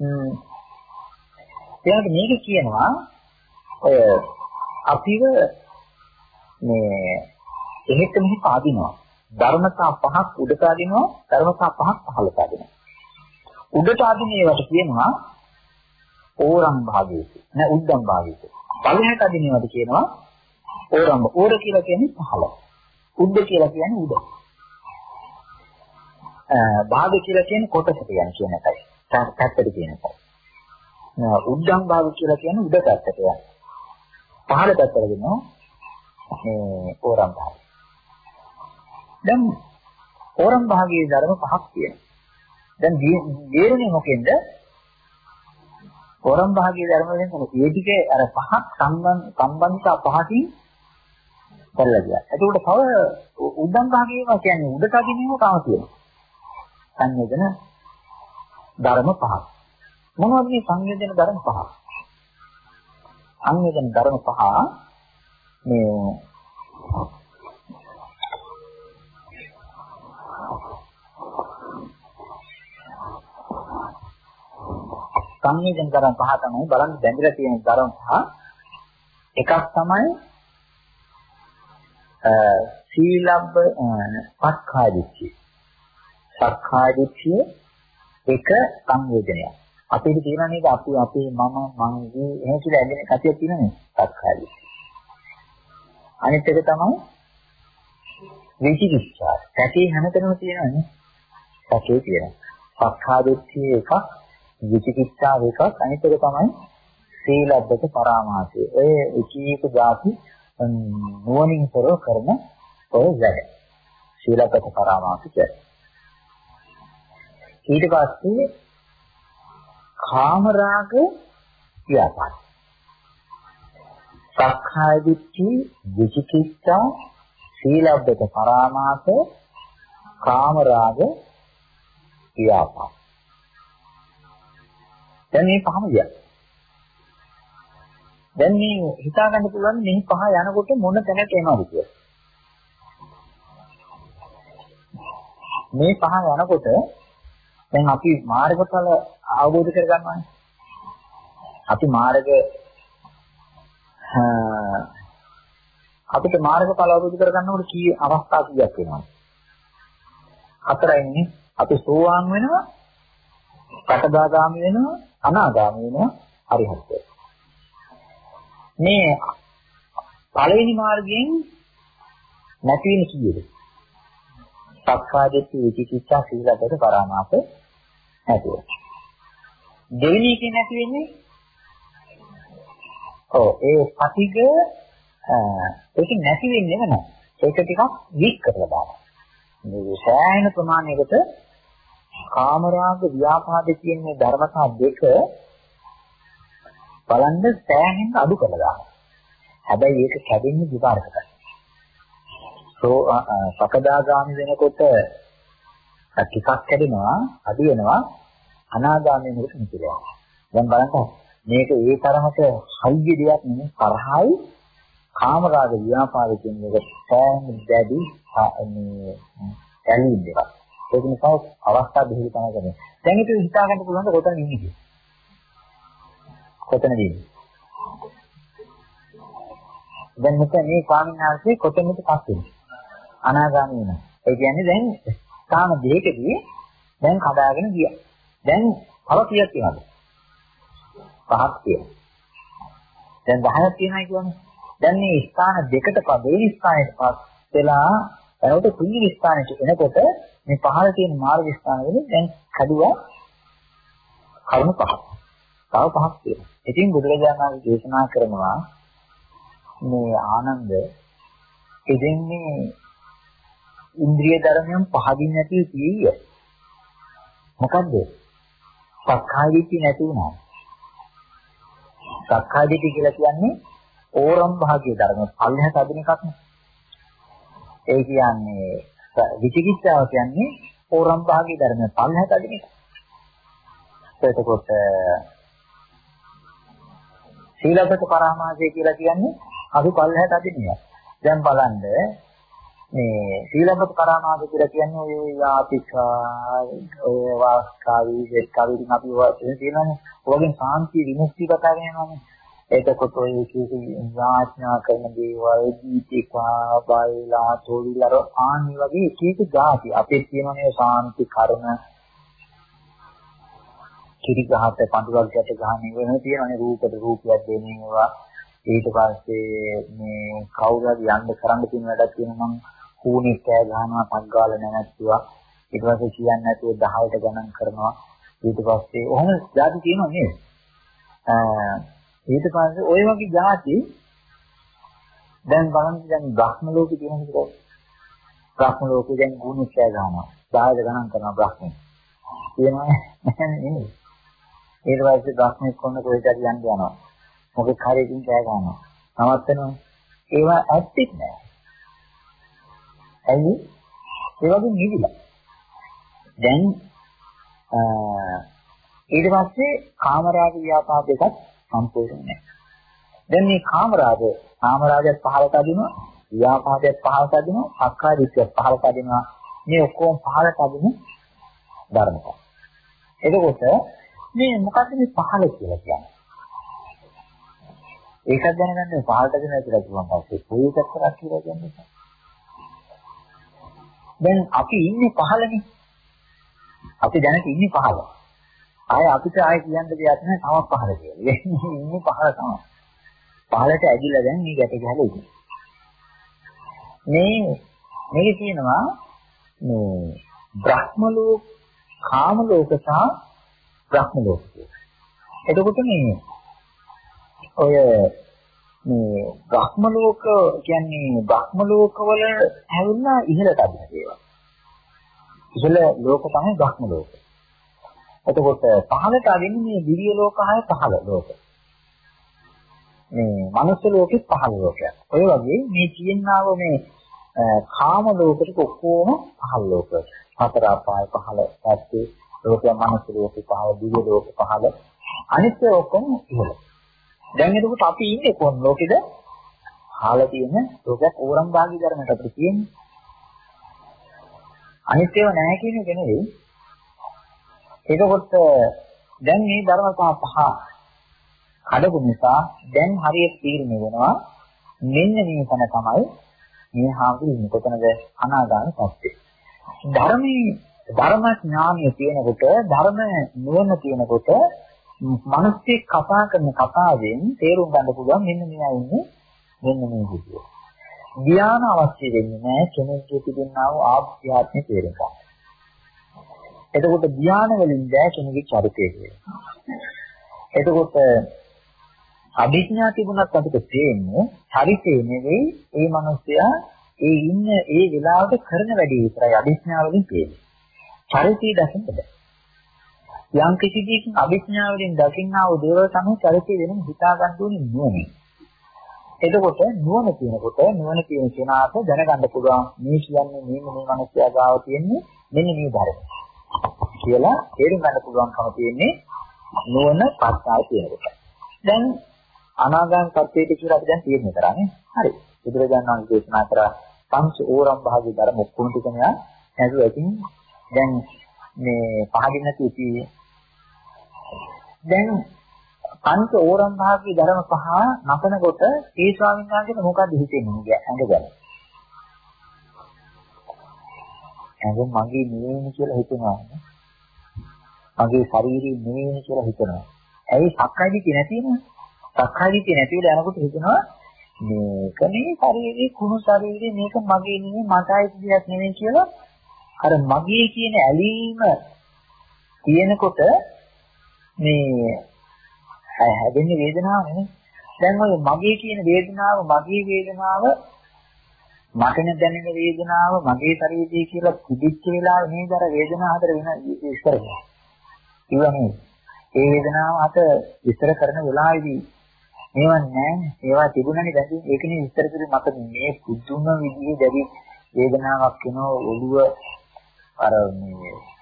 ම්ම් එයාට මේක කියනවා ඔය අපිව මේ එහෙත් මෙහි පාදිනවා. ධර්මතා පහක් උඩට අදිනවා, ධර්මතා පහක් පහළට අදිනවා. උඩට අදින ඒවාට කියනවා ඕරම් භාගයක. නෑ උද්දම් භාගයක. පළහැට අදින ඒවාට කියනවා ඕරම්. ඕර කියලා කියන්නේ පහළ. උද්ද කියලා කියන්නේ උඩ. භාග කියලා කියන්නේ කොටසට යන කියන එකයි. පැත්තට කියන එකයි. උද්දම් භාග කියලා කියන්නේ උඩ පැත්තට යන. පහළ පැත්තට දෙනවා මේ ඕරම් භාගය. දැන් ඕරම් භාගයේ ධර්ම පහක් තියෙනවා. දැන් දේරුනේ මොකෙන්ද? ඕරම් භාගයේ ධර්ම වලින් මොකද? ඒ ටිකේ අර පහක් සම්බන්ධ සම්බන්ධතා පහකින් කරලා ගියා. එතකොට තව උද්දම් භාගයේම කියන්නේ උඩට අදිනේම තව තියෙනවා. සංයෝජන ධර්ම පහක්. මොනවද මේ සංයෝජන ධර්ම පහ? සංයෝජන ධර්ම පහ මේ සංවේදන ධර්ම පහ තමයි බලන්න බැඳලා තියෙන ධර්ම පහ. එකක් තමයි සීලබ්බ පක්ඛා දිට්ඨිය. සක්ඛා දිට්ඨිය එක සංවේදනයක්. අපිට තියෙන නේද අපි අපේ මම මංගේ එහෙම කියලා ඇදෙන කතියක් තියෙනනේ සක්ඛා දිට්ඨිය. අනිත් එක තමයි විචිකිච්ඡා. සැකේ හැමතැනම තියෙනවානේ. සැකේ තියෙනවා. සක්ඛා දිට්ඨිය එකක් විචිකිච්ඡාව එකක් අනිත් එක තමයි සීලබ්බත පරාමාසය. ඔය එක එක જાති නුවණින් තොරව කරන ඔය වැඩ. සීලබ්බත පරාමාසය කියන්නේ. ඊට පස්සේ කාමරාග ව්‍යාපාර. සක්කාය දිට්ඨි විචිකිච්ඡා සීලබ්බත පරාමාස කාමරාග ව්‍යාපාද. දැන් මේ පහම ගියා. දැන් මේ හිතා ගන්න පුළුවන් මේ පහ යනකොට මොන තැනට එනවද කියලා. මේ පහ යනකොට දැන් අපි මාර්ගඵල අවබෝධ කරගන්නවානේ. අපි මාර්ග අපිට මාර්ගඵල අවබෝධ කරගන්නකොට කී අවස්ථා කීයක් වෙනවද? හතරයිනේ. අපි සෝවාන් වෙනවා, කටදාගාමි වෙනවා, අනාගාමි වෙනවා, අරිහත් මේ පළවෙනි මාර්ගයෙන් නැති වෙන කීයද? සක්කාදිට්ඨි විචිකිච්ඡා සීලබ්බත පරාමාස නැතුව. දෙවෙනි එකේ නැති වෙන්නේ ඔව් ඒ පටිග ඒක නැති වෙන්නේ නැහැ. ඒක ටිකක් වීක් කරලා දානවා. මේ සෑහෙන ප්‍රමාණයකට කාමරාග ව්‍යාපාද කියන මේ ධර්මතා දෙක බලන්න සෑහෙන අඩු කරලා දානවා. හැබැයි ඒක කැඩෙන්නේ විපාකකට. සෝ සකදාගාමි වෙනකොට ටිකක් කැඩෙනවා, අඩු වෙනවා, අනාගාමී වෙනකොට නිතරම. දැන් බලන්න මේක ඒ තරමට හයිය දෙයක් නෙමෙයි තරහයි කාමරාග ව්‍යාපාද කියන එක සෑහෙන දැඩි මේ ඇලීම් දෙකක්. ඒක නිසා අවස්ථා දෙකක් තමයි කරන්නේ. දැන් ඒක හිතා ගන්න පුළුවන් කොතන ඉන්නේ කියලා. කොතනද ඉන්නේ? දැන් මෙතන මේ ස්වාමීන් වහන්සේ කොතනද පස්සේ? අනාගාමී වෙනවා. ඒ කියන්නේ දැන් කාම දෙකකදී දැන් කඩාගෙන ගියා. දැන් තව කීයක් තියෙනවද? පහක් තියෙනවා. දැන් 10ක් තියෙනයි කියන්නේ. දැන් මේ ස්ථාන දෙකට පදේ ස්ථානයට පස්සෙලා එතකොට කුණ්‍ය ස්ථානයට එනකොට මේ පහළ තියෙන මාර්ග ස්ථාන වලින් දැන් කඩුවා කර්ම පහක්. තව පහක් තියෙනවා. ඉතින් බුදුරජාණන් වහන්සේ දේශනා කරනවා මේ ආනන්ද ඉතින් මේ ඉන්ද්‍රිය ධර්මයන් පහදින් නැති කීය. මොකද්ද? සක්කාය දිට්ඨිය නැති වුණා. සක්කාය දිට්ඨිය කියලා කියන්නේ ඕරම් භාගයේ ධර්ම පල්ලෙහාට අදින එකක් නේ. ඒ කියන්නේ විචිකිච්ඡාව කියන්නේ ඕරම් භාගයේ ධර්ම පල්ලෙහාට අදින එක. එතකොට සීලපත පරාමාසය කියලා කියන්නේ අදු පල්ලෙහාට අදින එක. දැන් බලන්න මේ සීලපත පරාමාස කියලා කියන්නේ ඔය යාතිකා ඔය වාස්කාවි දෙස්කාවි අපි ඔය තියෙනවානේ. ඔයගෙන් සාන්ති විමුක්ති කතා කරනවානේ. එතකොට ඔය කීකේ යාඥා කරන දේවල් දීතිකා බයිලා තොවිලර ආනි වගේ එක එක જાති අපේ තියෙනනේ ශාන්ති කර්ම කිරි ගහට පඳුරක් ගැට ගහන වෙන තියෙනනේ රූපට රූපයක් දෙන්නේ ඒවා ඊට පස්සේ මේ කවුරු හරි යන්න කරන්න තියෙන වැඩක් තියෙනවා නම් කූණේ කෑ ගහනවා සංගාල නැවැත්තුවා ඊට පස්සේ කියන්නේ නැතුව 10ට ගණන් කරනවා. ඊට පස්සේ ඔහොම જાති තියෙනවා නේද? ඊට පස්සේ ওই වගේ જાති දැන් බලන්න දැන් බ්‍රහ්ම ලෝකේ තියෙන විදිහට බ්‍රහ්ම ලෝකේ දැන් ගුණ කෑ ගන්නවා. 10ට ගණන් කරනවා බ්‍රහ්ම කියනවා නේද? ඊට පස්සේ බ්‍රහ්ම කොන්න කොහෙට යන්න යනවා. මොකක් හරි ඉතින් කෑ ගන්නවා. නවත්තනවා. ඒවා ඇත්තෙත් නෑ ඇයි ඒ වගේ නිවිලා දැන් ඊට පස්සේ කාමරාග ව්‍යාපාද එකත් සම්පූර්ණ නැහැ. දැන් මේ කාමරාග කාමරාගයත් පහළට අදිනවා, ව්‍යාපාදයත් පහළට අදිනවා, සක්කාය දිට්ඨියත් පහළට අදිනවා. මේ ඔක්කොම පහළට අදින ධර්මතා. එතකොට මේ මොකද්ද මේ පහළ කියලා කියන්නේ? ඒකත් දැනගන්න පහළට අදිනවා කියලා කියවන් පස්සේ කොයි පැත්තට කියලා කියන්නේ? දැන් අපි ඉන්නේ පහළනේ. අපි දැනට ඉන්නේ පහළ. ආය අපිට ආය කියන්න දෙයක් නැහැ තවත් පහළ කියලා. ඉන්නේ පහළ තමයි. පහළට ඇදිලා දැන් මේ ගැට ගහලා ඉන්නේ. මේ මේක කියනවා මේ බ්‍රහ්ම ලෝක, කාම ලෝක සහ බ්‍රහ්ම ලෝක එතකොට මේ ඔය මේ බ්‍රහ්ම ලෝක කියන්නේ බ්‍රහ්ම ලෝකවල හැවෙන්න ඉහළට අදින ඒවා. ඉහළ ලෝක තමයි බ්‍රහ්ම ලෝක. එතකොට පහළට අදින්නේ මේ දිව්‍ය ලෝක හය පහළ ලෝක. මේ මනුස්ස ලෝකෙත් පහළ ලෝකයක්. ඔය වගේ මේ කියනාව මේ කාම ලෝකෙට ඔක්කොම පහළ ලෝක. හතර අපාය පහළ පැත්තේ ලෝකයේ මනස ලෝක පහළ දිව්‍ය ලෝක පහළ අනිත් ඔක්කොම ඉහළ. දැන් එතකොට අපි ඉන්නේ කොන් ලෝකෙද? හාලා තියෙන ලෝකයක් ඕරම් භාගී ධර්මයක් අපිට තියෙන්නේ. අනිත් ඒවා නැහැ කියන එක නෙවෙයි. එතකොට දැන් මේ ධර්ම පහ කඩපු නිසා දැන් හරියට තීරණය වෙනවා මෙන්න මේ තැන තමයි මේ හාමුදුරුවෝ කොතනද අනාගාමී සත්‍ය. ධර්මයේ ධර්ම ඥානය තියෙනකොට ධර්ම නුවණ තියෙනකොට මිනිස්සෙක් කතා කරන කතාවෙන් තේරුම් ගන්න පුළුවන් මෙන්න මෙයා ඉන්නේ මෙන්න මේ විදිය. ධ්‍යාන අවශ්‍ය වෙන්නේ නැහැ කෙනෙක්ගේ තිබෙනා වූ ආධ්‍යාත්මික තේරුම් ගන්න. එතකොට ධ්‍යාන වලින් දැ කෙනෙකුගේ චරිතය කියනවා. එතකොට අභිඥා තිබුණත් අපිට තේන්නේ චරිතේ නෙවෙයි ඒ මිනිසයා ඒ ඉන්න ඒ වෙලාවට කරන වැඩේ විතරයි අභිඥාවලින් පේන්නේ. චරිතය දකින්න බෑ. යම් කිසි දෙයකින් අභිඥාවලින් දකින්නා වූ දේවල් තමයි චරිතය වෙනම හිතා ගන්න ඕනේ නුවණින්. එතකොට නුවණ කියනකොට නුවණ කියන කෙනාට දැනගන්න පුළුවන් මේ කියන්නේ මේ මේ මිනිස්යා ගාව තියෙන්නේ මෙන්න මේ ධර්ම. කියලා තේරුම් ගන්න පුළුවන්කම තියෙන්නේ නුවණ පස්සාව කියනකොට. දැන් අනාගාම සත්‍යයට කියලා අපි දැන් තීරණය කරන්නේ. හරි. බුදුරජාණන් වහන්සේ දේශනා කරා පංච ඕරම් භාගී ධර්ම ඔක්කොම ටික මෙයා නැතුව ඉතින් දැන් මේ පහදින් නැති ඉති දැන් පංච ඕරම් භාගී ධර්ම පහ නතනකොට ඒ ස්වාමීන් වහන්සේට මොකක්ද හිතෙන්නේ ඇඟගල. ඇඟ මගේ නෙවෙයි කියලා හිතනවා. මගේ ශරීරය නෙවෙයි කියලා හිතනවා. ඇයි සක්කාය දිට්ඨිය නැති වෙනවද? සක්කාය දිට්ඨිය නැති වෙලා යනකොට හිතනවා මේක මේ ශරීරේ කුණු ශරීරේ මේක මගේ නෙවෙයි මට අයිති දෙයක් නෙවෙයි කියලා අර මගේ කියන ඇලීම තියෙනකොට මේ හැදෙන්නේ වේදනාව නෙවෙයි. දැන් ඔය මගේ කියන වේදනාව මගේ වේදනාව මටන දැනෙන වේදනාව මගේ ශරීරයේ කියලා පිටිච්ච වෙලාව නේද අර වේදනාව හතර වෙන ඉස්සර කරන්නේ. ඉවනේ ඒ වේදනාව අත විස්තර කරන වෙලාවේදී මේවා නැහැ ඒවා තිබුණනේ දැන් ඒකනේ විස්තර කරේ මට මේ පුදුම විදිහේ දැඩි වේදනාවක් වෙනවා ඔළුව අර මේ මේ දැන්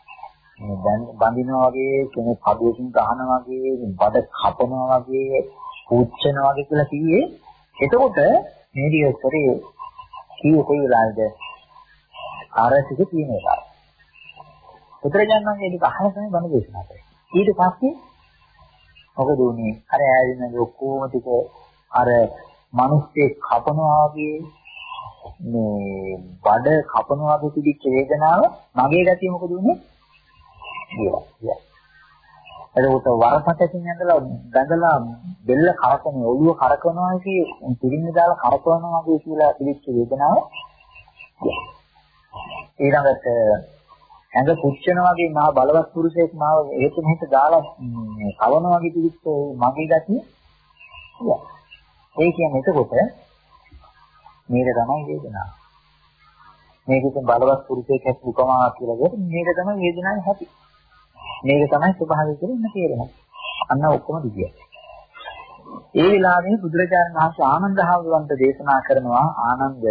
බඳිනවා වගේ කෙනෙක් කඩුවකින් ගහනවා වගේ බඩ කපනවා වගේ පුච්චනවා වගේ කියලා කිව්වේ එතකොට මේ දියතරේ කීව කොයි වෙලාවේද ආරසික තියෙන වෙලාව. පුත්‍රයන් වහන්සේ ඒක අහලා තමයි බණ දේශනා කරේ. ඊට පස්සේ මොකද උනේ? අර ඈදින ඔක්කොම ටික අර මිනිස්සේ කපනවා වගේ මේ බඩ කපනවා වගේ තිබිච්ච වේදනාව මගේ ගැතිය මොකද උනේ? කියලා. එතකොට වරපතකින් ඇඳලා බැඳලා බෙල්ල කරකන ඔළුව කරකනවා කිය පිරින්න දාලා කරකවනවා වගේ කියලා තිබිච්ච වේදනාව. ඊළඟට ඇඟ පුච්චන වගේ මහා බලවත් පුරුෂයෙක් මාව ඒක මෙහෙට දාලා කවන වගේ පිළිච්ච මගේ ගතිය ඒ කියන්නේ එතකොට මේක තමයි වේදනාව මේකෙන් බලවත් පුරුෂයෙක් හැස් උපමාවක් කියලා කියද්දි මේක තමයි වේදනාවේ හැටි මේක තමයි ස්වභාවය කියලා ඉන්න තේරෙනවා. අන්න ඔක්කොම දිගිය ඒ වෙලාවේ බුදුරජාණන් වහන්සේ ආනන්ද හාමුදුරන්ට දේශනා කරනවා ආනන්ද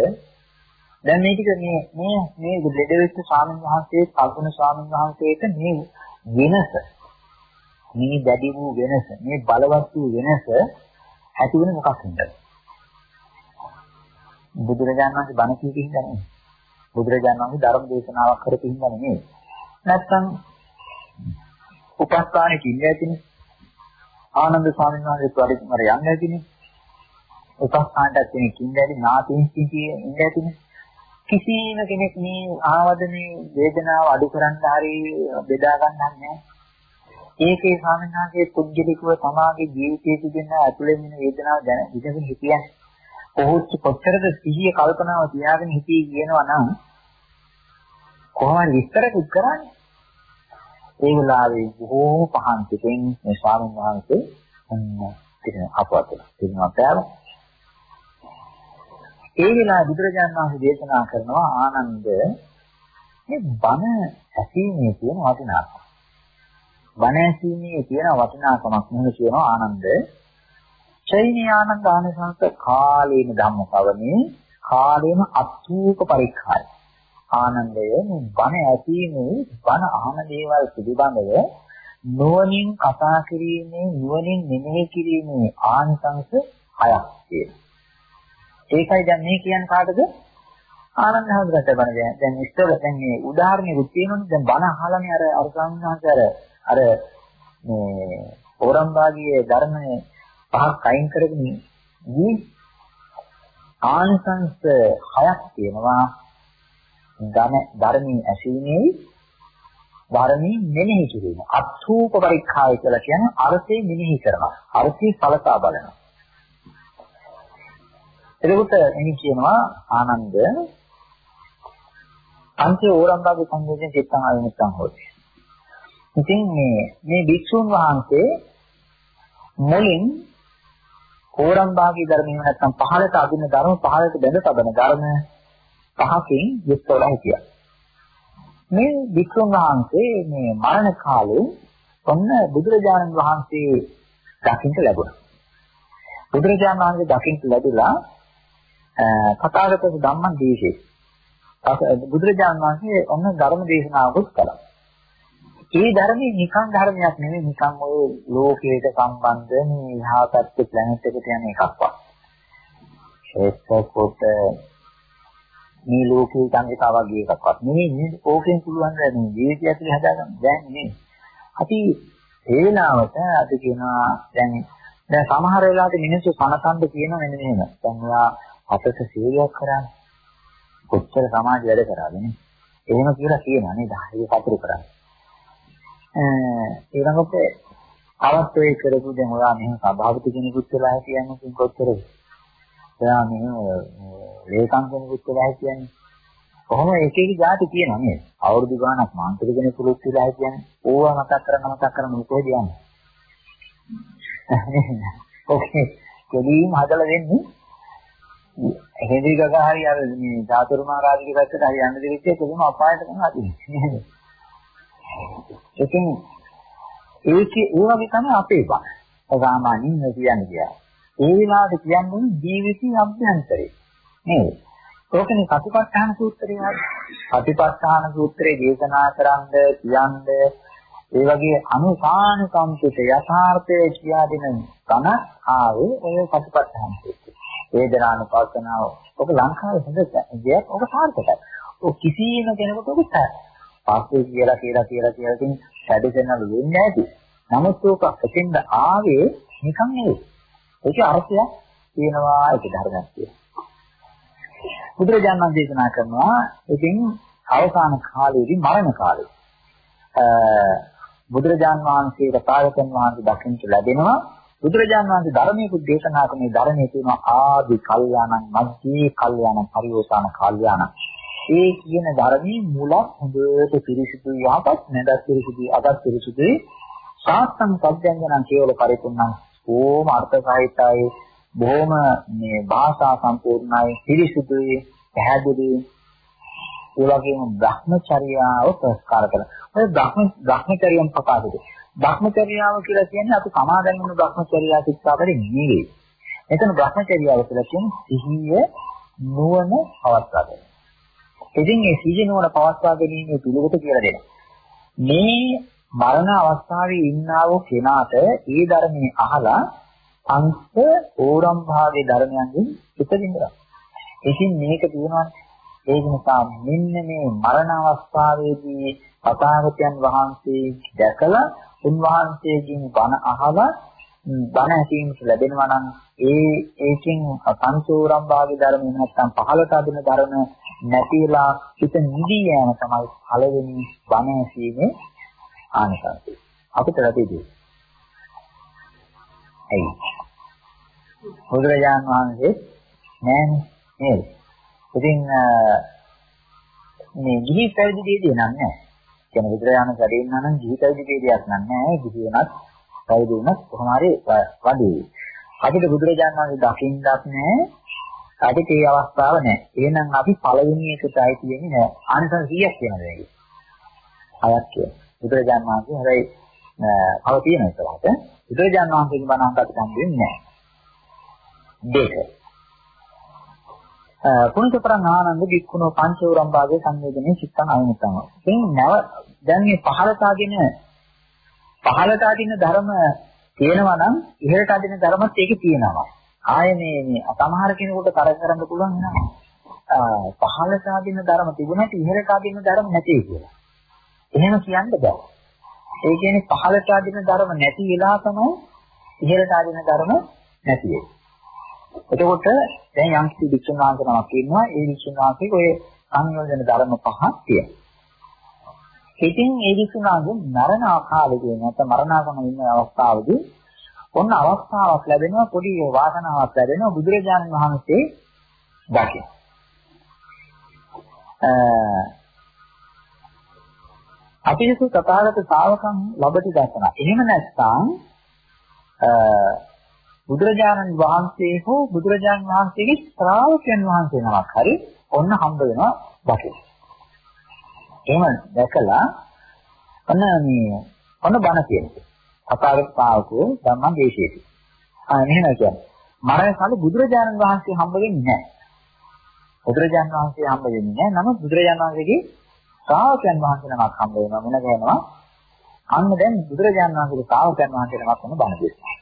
දැන් මේ ටික මේ මේ මේ දෙදෙවිස්ස ස්වාමීන් වහන්සේ කල්පන ස්වාමීන් වහන්සේට මේ වෙනස මේ දැඩි වූ වෙනස මේ බලවත් වූ වෙනස ඇති වෙන මොකක් හින්දාද බුදුරජාණන් වහන්සේ බණ කීකින් හින්දා බුදුරජාණන් වහන්සේ ධර්ම දේශනාවක් කරපු හින්දා නෙමෙයි. නැත්තම් උපස්ථානෙ කින්නේ ඇතිනේ ආනන්ද ස්වාමීන් වහන්සේ පරිමර යන්නේ ඇතිනේ උපස්ථානට කෙනෙක් ඉන්නේ ඇති නාතින් කියේ ඇතිනේ කිසිම කෙනෙක් මේ ආවද මේ වේදනාව අඩු කරන්න හරි බෙදා ගන්නන්නේ නැහැ. ඒකේ ස්වාමීනාගේ පුද්ගලිකව තමාගේ ජීවිතයේ තිබෙන ඇතුළේ වෙන වේදනාව දැන ඉඳගෙන හිටියන්නේ. කොහොත් කොච්චරද සිහිය කල්පනාව තියාගෙන හිතී කියනවා නම් කොහොමද විස්තර කරන්නේ? ඒ වෙලාවේ බොහෝ පහන් පිටින් මේ ස්වාමීන් වහන්සේ තිරන අපවත් තිරනවා පෑවා. ඒ වෙලාවේ බුදුරජාණන් වහන්සේ දේශනා කරනවා ආනන්ද මේ බණ ඇසීමේ තියෙන වටිනාකම. බණ ඇසීමේ තියෙන වටිනාකමක් නෙවෙයි කියනවා ආනන්ද. චෛනී ආනන්ද ආනසංස කාලේන ධම්මකවනේ කාලේන අත්ූක පරික්ඛාය. ආනන්දය මේ බණ ඇසීමේ බණ අහන දේවල් පිළිබඳව නුවණින් කතා කිරීමේ නුවණින් මෙනෙහි කිරීමේ ආනිසංස හයක් තියෙනවා. ඒකයි දැන් මේ කියන්නේ කාටද? ආනන්ද හඳුරට බණ දැන් දැන් ඉස්සර දැන් මේ උදාහරණයක් තියෙනවනේ දැන් බණ අහලානේ අර අර සංඝාංශ අර අර මේ ඕරම්බාගියේ ධර්මයේ පහක් අයින් කරගෙන දී ආනිසංස හයක් තියෙනවා ධන ධර්මී ඇසීමේ ධර්මී මෙනෙහි කිරීම. අත්ූප පරික්ඛාය කියලා කියන්නේ අර්ථය මෙනෙහි කරනවා. අර්ථය සලකා බලනවා. එතකොට එනි කියනවා ආනන්ද අන්තිම ඕරම්බාගේ සංයෝජන චිත්තං ආයනිස්සං හොති. ඉතින් මේ මේ භික්ෂුන් වහන්සේ මුලින් ඕරම්බාගේ ධර්මය නැත්නම් පහළට අදින ධර්ම පහළට බැඳ තබන ධර්ම පහකින් යුක්තවලා හිටියා. මේ වික්‍රම වහන්සේ මේ මරණ කාලේ ඔන්න බුදුරජාණන් වහන්සේ දකින්න ලැබුණා. බුදුරජාණන් වහන්සේ දකින්න ලැබිලා කතාගත ධම්මං දීශේ. බුදුරජාණන් වහන්සේ ඔන්න ධර්ම දේශනාවකුත් කළා. ඒ ධර්මයේ නිකන් ධර්මයක් නෙවෙයි නිකන් ඔය ලෝකයට සම්බන්ධ මේ එහා පැත්තේ ප්ලැනට් එකට යන එකක්වත්. ඒකකොට මේ ලෝකේ චන්ද්‍රිකා වගේ එකක්වත් නෙවෙයි මේ ඕකෙන් පුළුවන් මේ ජීවිතය ඇතුලේ හදාගන්න බෑ නේ. අපි ඒ වෙලාවට අපි කියනවා දැන් දැන් සමහර වෙලාවට මිනිස්සු කනකන්ද කියනවා මෙන්න මෙහෙම. දැන් ඔයා අපට සේවයක් කරන්නේ කොච්චර සමාජ වැඩ කරාද නේ. එහෙම කියලා කියනවා නේද? ඒක කතුරු කරන්නේ. ඊළඟට තවත් ඔය කරපු දැන් ඔයා මෙහෙම සභාපති කෙනෙකුත් වෙලා කියන්නේ කොච්චරද? එයා මෙහෙම ලේකම් කෙනෙකුත් වෙලා කියන්නේ. කොහොම එක එක જાති කියනවා නේද? අවුරුදු ගාණක් මාන්තර කෙනෙකුත් වෙලා කියන්නේ. ඕවා මතක් කරන්න මතක් කරන්න මොකද කියන්නේ? ඔකේ කෙලින්ම හදලා දෙන්නේ හෙදී ගගා හරි අර මේ ධාතුරු මහරජගේ පැත්තට හරි යන්න දෙවිච්ච කොහොම අපායට තමයි අදින්නේ. ඉතින් ඒකේ ඒ වගේ තමයි අපේ බණ. සාමාන්‍යයෙන් කියන්නේ කියලා. ඒ විලාසෙ කියන්නේ ජීවිතයේ අභ්‍යන්තරේ. නේද? ඕකනේ සතිපට්ඨාන සූත්‍රය හරි. සතිපට්ඨාන සූත්‍රයේ දේශනා කරන්ද කියන්ද ඒ වගේ අනුසානකම්පිත යථාර්ථය කියා දෙන තන ආවේ ඔය සතිපට්ඨාන සූත්‍රය. වේදනානුපස්සනාව. ඔක ලංකාවේ හොඳ දෙයක්. ඔක සාර්ථකයි. ඔක කිසිම කෙනෙකුට ඔක පස්සේ කියලා කියලා කියලා කියලා ඉතින් හැදෙන්නලු වෙන්නේ නැති. නමුත් ඕක එතෙන්ද ආවේ නිකන් නෙවෙයි. ඒකේ අර්ථයක් තියෙනවා ඒක ධර්මයක් තියෙනවා. බුදුරජාණන් දේශනා කරනවා ඉතින් අවසාන කාලයේදී මරණ කාලේ බුදුරජාණන් වහන්සේ රතාගතන් වහන්සේ දකින්න ලැබෙනවා. බුදුරජාණන් වහන්සේ ධර්මයේ දේශනා කරන මේ ධර්මයේ තියෙන ආදි කල්යාණං මධ්‍යේ කල්යාණං පරිෝසాన කල්යාණං. ඒ කියන ධර්මයේ මුලක් හොඳට පිරිසිදු යහපත් නැදත් පිරිසිදු අගත් පිරිසිදුයි සාත්තං සත්‍යංගනං කේවල පරිපූර්ණං ඕම අර්ථ සහිතයි බොහොම මේ භාෂා සම්පූර්ණයි පිරිසිදුයි පැහැදිලි ඒ වගේම භ්‍රමචර්යාව ප්‍රස්කාර කරන. ඔය භ්‍රම භ්‍රමචර්යම් ප්‍රකාශිත. භ්‍රමචර්යාව කියලා කියන්නේ අපි සමාදන් වුණු භ්‍රමචර්යා ශික්ෂාපදෙ නෙවෙයි. එතන භ්‍රමචර්යාව කියලා කියන්නේ සිහිය නුවණ පවත්වා ගැනීම. ඉතින් මේ සිහිය නුවණ පවත්වා ගැනීමේ පිළිවෙත කියලා දෙනවා. මේ මරණ අවස්ථාවේ ඉන්නා වූ කෙනාට ඒ ධර්මයේ අහලා අංශ ඕරම් භාගයේ ධර්මයන්ගෙන් පිටින්දරා. ඉතින් මේක තියෙනවා ඒක නිසා මෙන්න මේ මරණ අවස්ථාවේදී පතාගතයන් වහන්සේ දැකලා උන්වහන්සේගෙන් බණ අහලා බණ ඇසීමට ලැබෙනවා නම් ඒ ඒකෙන් පංචෝරම් භාගයේ ධර්ම නැත්නම් පහළට අදින ධර්ම නැතිලා හිත නිදී යෑම තමයි පළවෙනි බණ ඇසීමේ ආනිසංසය. අපිට ලැබෙන්නේ. ඇයි? බුදුරජාණන් වහන්සේ නෑනේ නේද? ඉතින් මේ ගිහි පැවිදි දෙවියන් නැහැ. කියන බුදුරජාණන් වැඩ ඉන්නා නම් ගිහි පැවිදි දෙවියක් නැහැ. ගිහි වෙනත් පැවිදි වුණත් කොහොම හරි වඩේ. අපිට බුදුරජාණන් වහන්සේ දකින්නත් නැහැ. අපිට ඒ අවස්ථාව නැහැ. එහෙනම් අපි පළවෙනි එකටයි තියෙන්නේ නැහැ. අනිසං 100ක් කියනවා මේක. අයක් කියන. බුදුරජාණන් වහන්සේ හැබැයි කව තියෙන ඉස්සරහට බුදුරජාණන් වහන්සේගේ බණ අහකට ගන්න වෙන්නේ නැහැ. දෙක. පුණ්‍යතරං ආනන්ද වික්කුණෝ පංචෝරම් භාගයේ සංවේදනයේ චිත්තං අයමුතම. එයින් නැව දැන් මේ පහළට අදින පහළට අදින ධර්ම තියෙනවා නම් ඉහළට අදින ධර්මත් ඒකේ තියෙනවා. ආයේ මේ මේ සමහර කෙනෙකුට තරක කරන්න පුළුවන් නේද? පහළට අදින ධර්ම තිබුණාට ඉහළට අදින ධර්ම නැtei කියලා. එහෙම කියන්න බෑ. ඒ කියන්නේ පහළට අදින ධර්ම නැති වෙලා තමයි ඉහළට අදින ධර්ම නැති වෙන්නේ. එතකොට දැන් යම් කිසි වික්ෂණ වාංශනමක් ඉන්නවා ඒ වික්ෂණ වාංශයේ ඔය සංයෝජන ධර්ම පහක් තියෙනවා. ඉතින් ඒ වික්ෂණ වාංශෙ මරණ ආකාරයේදී නැත්නම් මරණාසන ඉන්න අවස්ථාවේදී ඔන්න අවස්ථාවක් ලැබෙනවා පොඩි වාසනාවක් ලැබෙනවා බුදුරජාණන් වහන්සේ දකින්න. අපිරිසු තථාගත ශාවකම් ලබති දසන. එහෙම නැත්නම් බුදුරජාණන් වහන්සේ හෝ බුදුරජාණන් වහන්සේගේ ශ්‍රාවකයන් වහන්සේ නමක් හරි ඔන්න හම්බ වෙනවා දකින්න. එහෙම දැකලා ඔන්න මේ ඔන්න බණ කියන්නේ. තථාගත ශාවකෝ ධම්ම දේශේති. ආ එහෙම කියන්නේ. මරණ කාලේ බුදුරජාණන් වහන්සේ හම්බ වෙන්නේ නැහැ. බුදුරජාණන් වහන්සේ හම්බ වෙන්නේ නැහැ. නමුත් බුදුරජාණන් වහන්සේගේ ශ්‍රාවකයන් වහන්සේ නමක් හම්බ වෙනවා මොන කියනවා අන්න දැන් බුදුරජාණන් වහන්සේගේ ශ්‍රාවකයන් වහන්සේ නමක් වුණ බණ දේශනා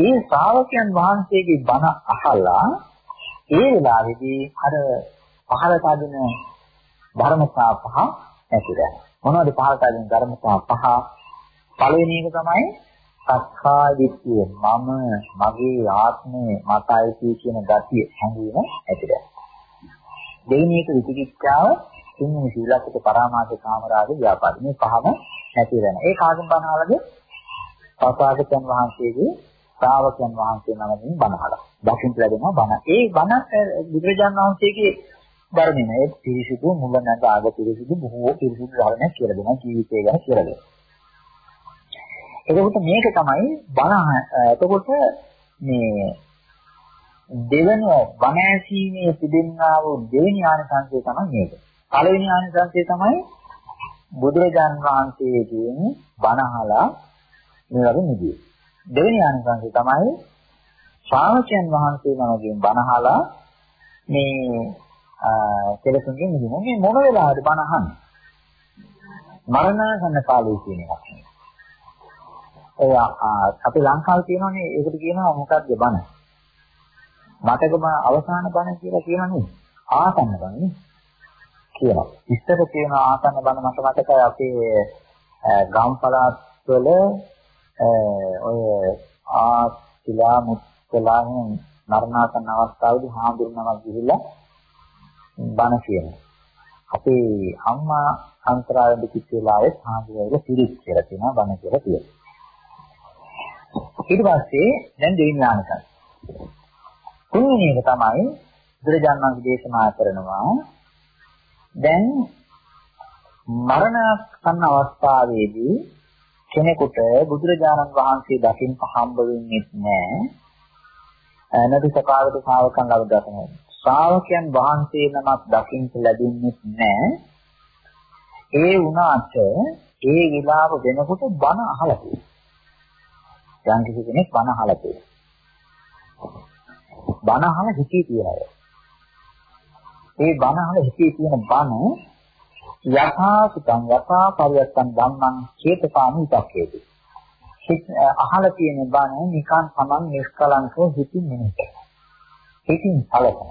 ඒ ශ්‍රාවකයන් වහන්සේගේ බණ අහලා ඒ වෙලාවේදී අර පහළට අදින ධර්මතා පහ ඇතිද මොනවද පහළට අදින ධර්මතා පහ? පළවෙනි එක තමයි සක්කාය දිට්ඨිය. මම මගේ ආත්මය මතයි කියන ගතිය හැඟීම ඇතිද දෙවෙනි එක විචිකිච්ඡාව. තුන්වෙනි සීලසිත පරාමාස කාමරාග ව්‍යාපාද මේ පහම නැති වෙන. ඒ කාගෙන් බණහලද? පසාගතයන් වහන්සේගේ ශ්‍රාවකයන් වහන්සේ නමකින් බණහල. දකින්න ලැබෙනවා බණ. ඒ බණ බුදුරජාණන් වහන්සේගේ ධර්මය නේ පිරිසිදු මුල නැග ආග පිරිසිදු බොහෝ පිරිසිදු ධර්මයක් කියලා දෙනවා ජීවිතය ගැන කියලා දෙනවා. එතකොට මේක තමයි බණ එතකොට මේ දෙවන බණ ඇසීමේ තිබෙනා වූ දෙවෙනි ආනිසංසය තමයි මේක. පළවෙනි ආනිසංසය තමයි බුදුරජාන් වහන්සේගෙන් බණ අහලා මේ වගේ නිදියේ. දෙවෙනි ආනිසංසය තමයි ශ්‍රාවකයන් වහන්සේ නමකින් බණ අහලා මේ කෙලසුන්ගෙන් නිදින. මේ මොන වෙලාවද බණ අහන්නේ? මරණසන්න කාලේ කියන එකක්. ඔය අපි ලංකාවේ තියෙනවනේ ඒකට කියනවා මොකක්ද බණ? මතකම අවසාන බණ කියලා කියනනේ ආසන්න බණ නේ. කියනවා. ඉස්සර තියෙන ආසන්න බණ මට මතකයි අපේ ගම් පළාත් වල ඔය ආතිලා මුත්තලාගෙන් මරණාසන්න අවස්ථාවේදී හාමුදුරුවෝ ගිහිල්ලා බණ කියනවා. අපේ අම්මා අන්තරායද කිච්ච වෙලාවේ හාමුදුරුවෝ පිරිත් කියලා කියනවා බණ කියලා කියනවා. ඊට පස්සේ දැන් දෙවියන් ඥානකම්. තුන්වෙනි එක තමයි බුදුරජාණන් වහන්සේ දේශනා කරනවා දැන් මරණසන්න අවස්ථාවේදී කෙනෙකුට බුදුරජාණන් වහන්සේ දකින්න හම්බ වෙන්නේ නැහැ. නැති සකාවත ශාවකයන් ලබදතන. ශ්‍රාවකයන් වහන්සේ නමක් දකින්න ලැබෙන්නේ නැහැ. ඒ වුණාට ඒ විලාප වෙනකොට බණ අහලා තියෙනවා. යම් කිසි කෙනෙක් බණ අහලා තියෙනවා. බණ අහලා හිතේ තියනවා. ඒ බණ අහලා හිතේ තියෙන බණ යථාසිතං යථා පරියත්තං ධම්මං චේතසාමි උපක්ඛේති. අහලා තියෙන බණ නිකන් තමන් නිෂ්කලංකව හිතින් නෙමෙයි. හිතින් සලකන.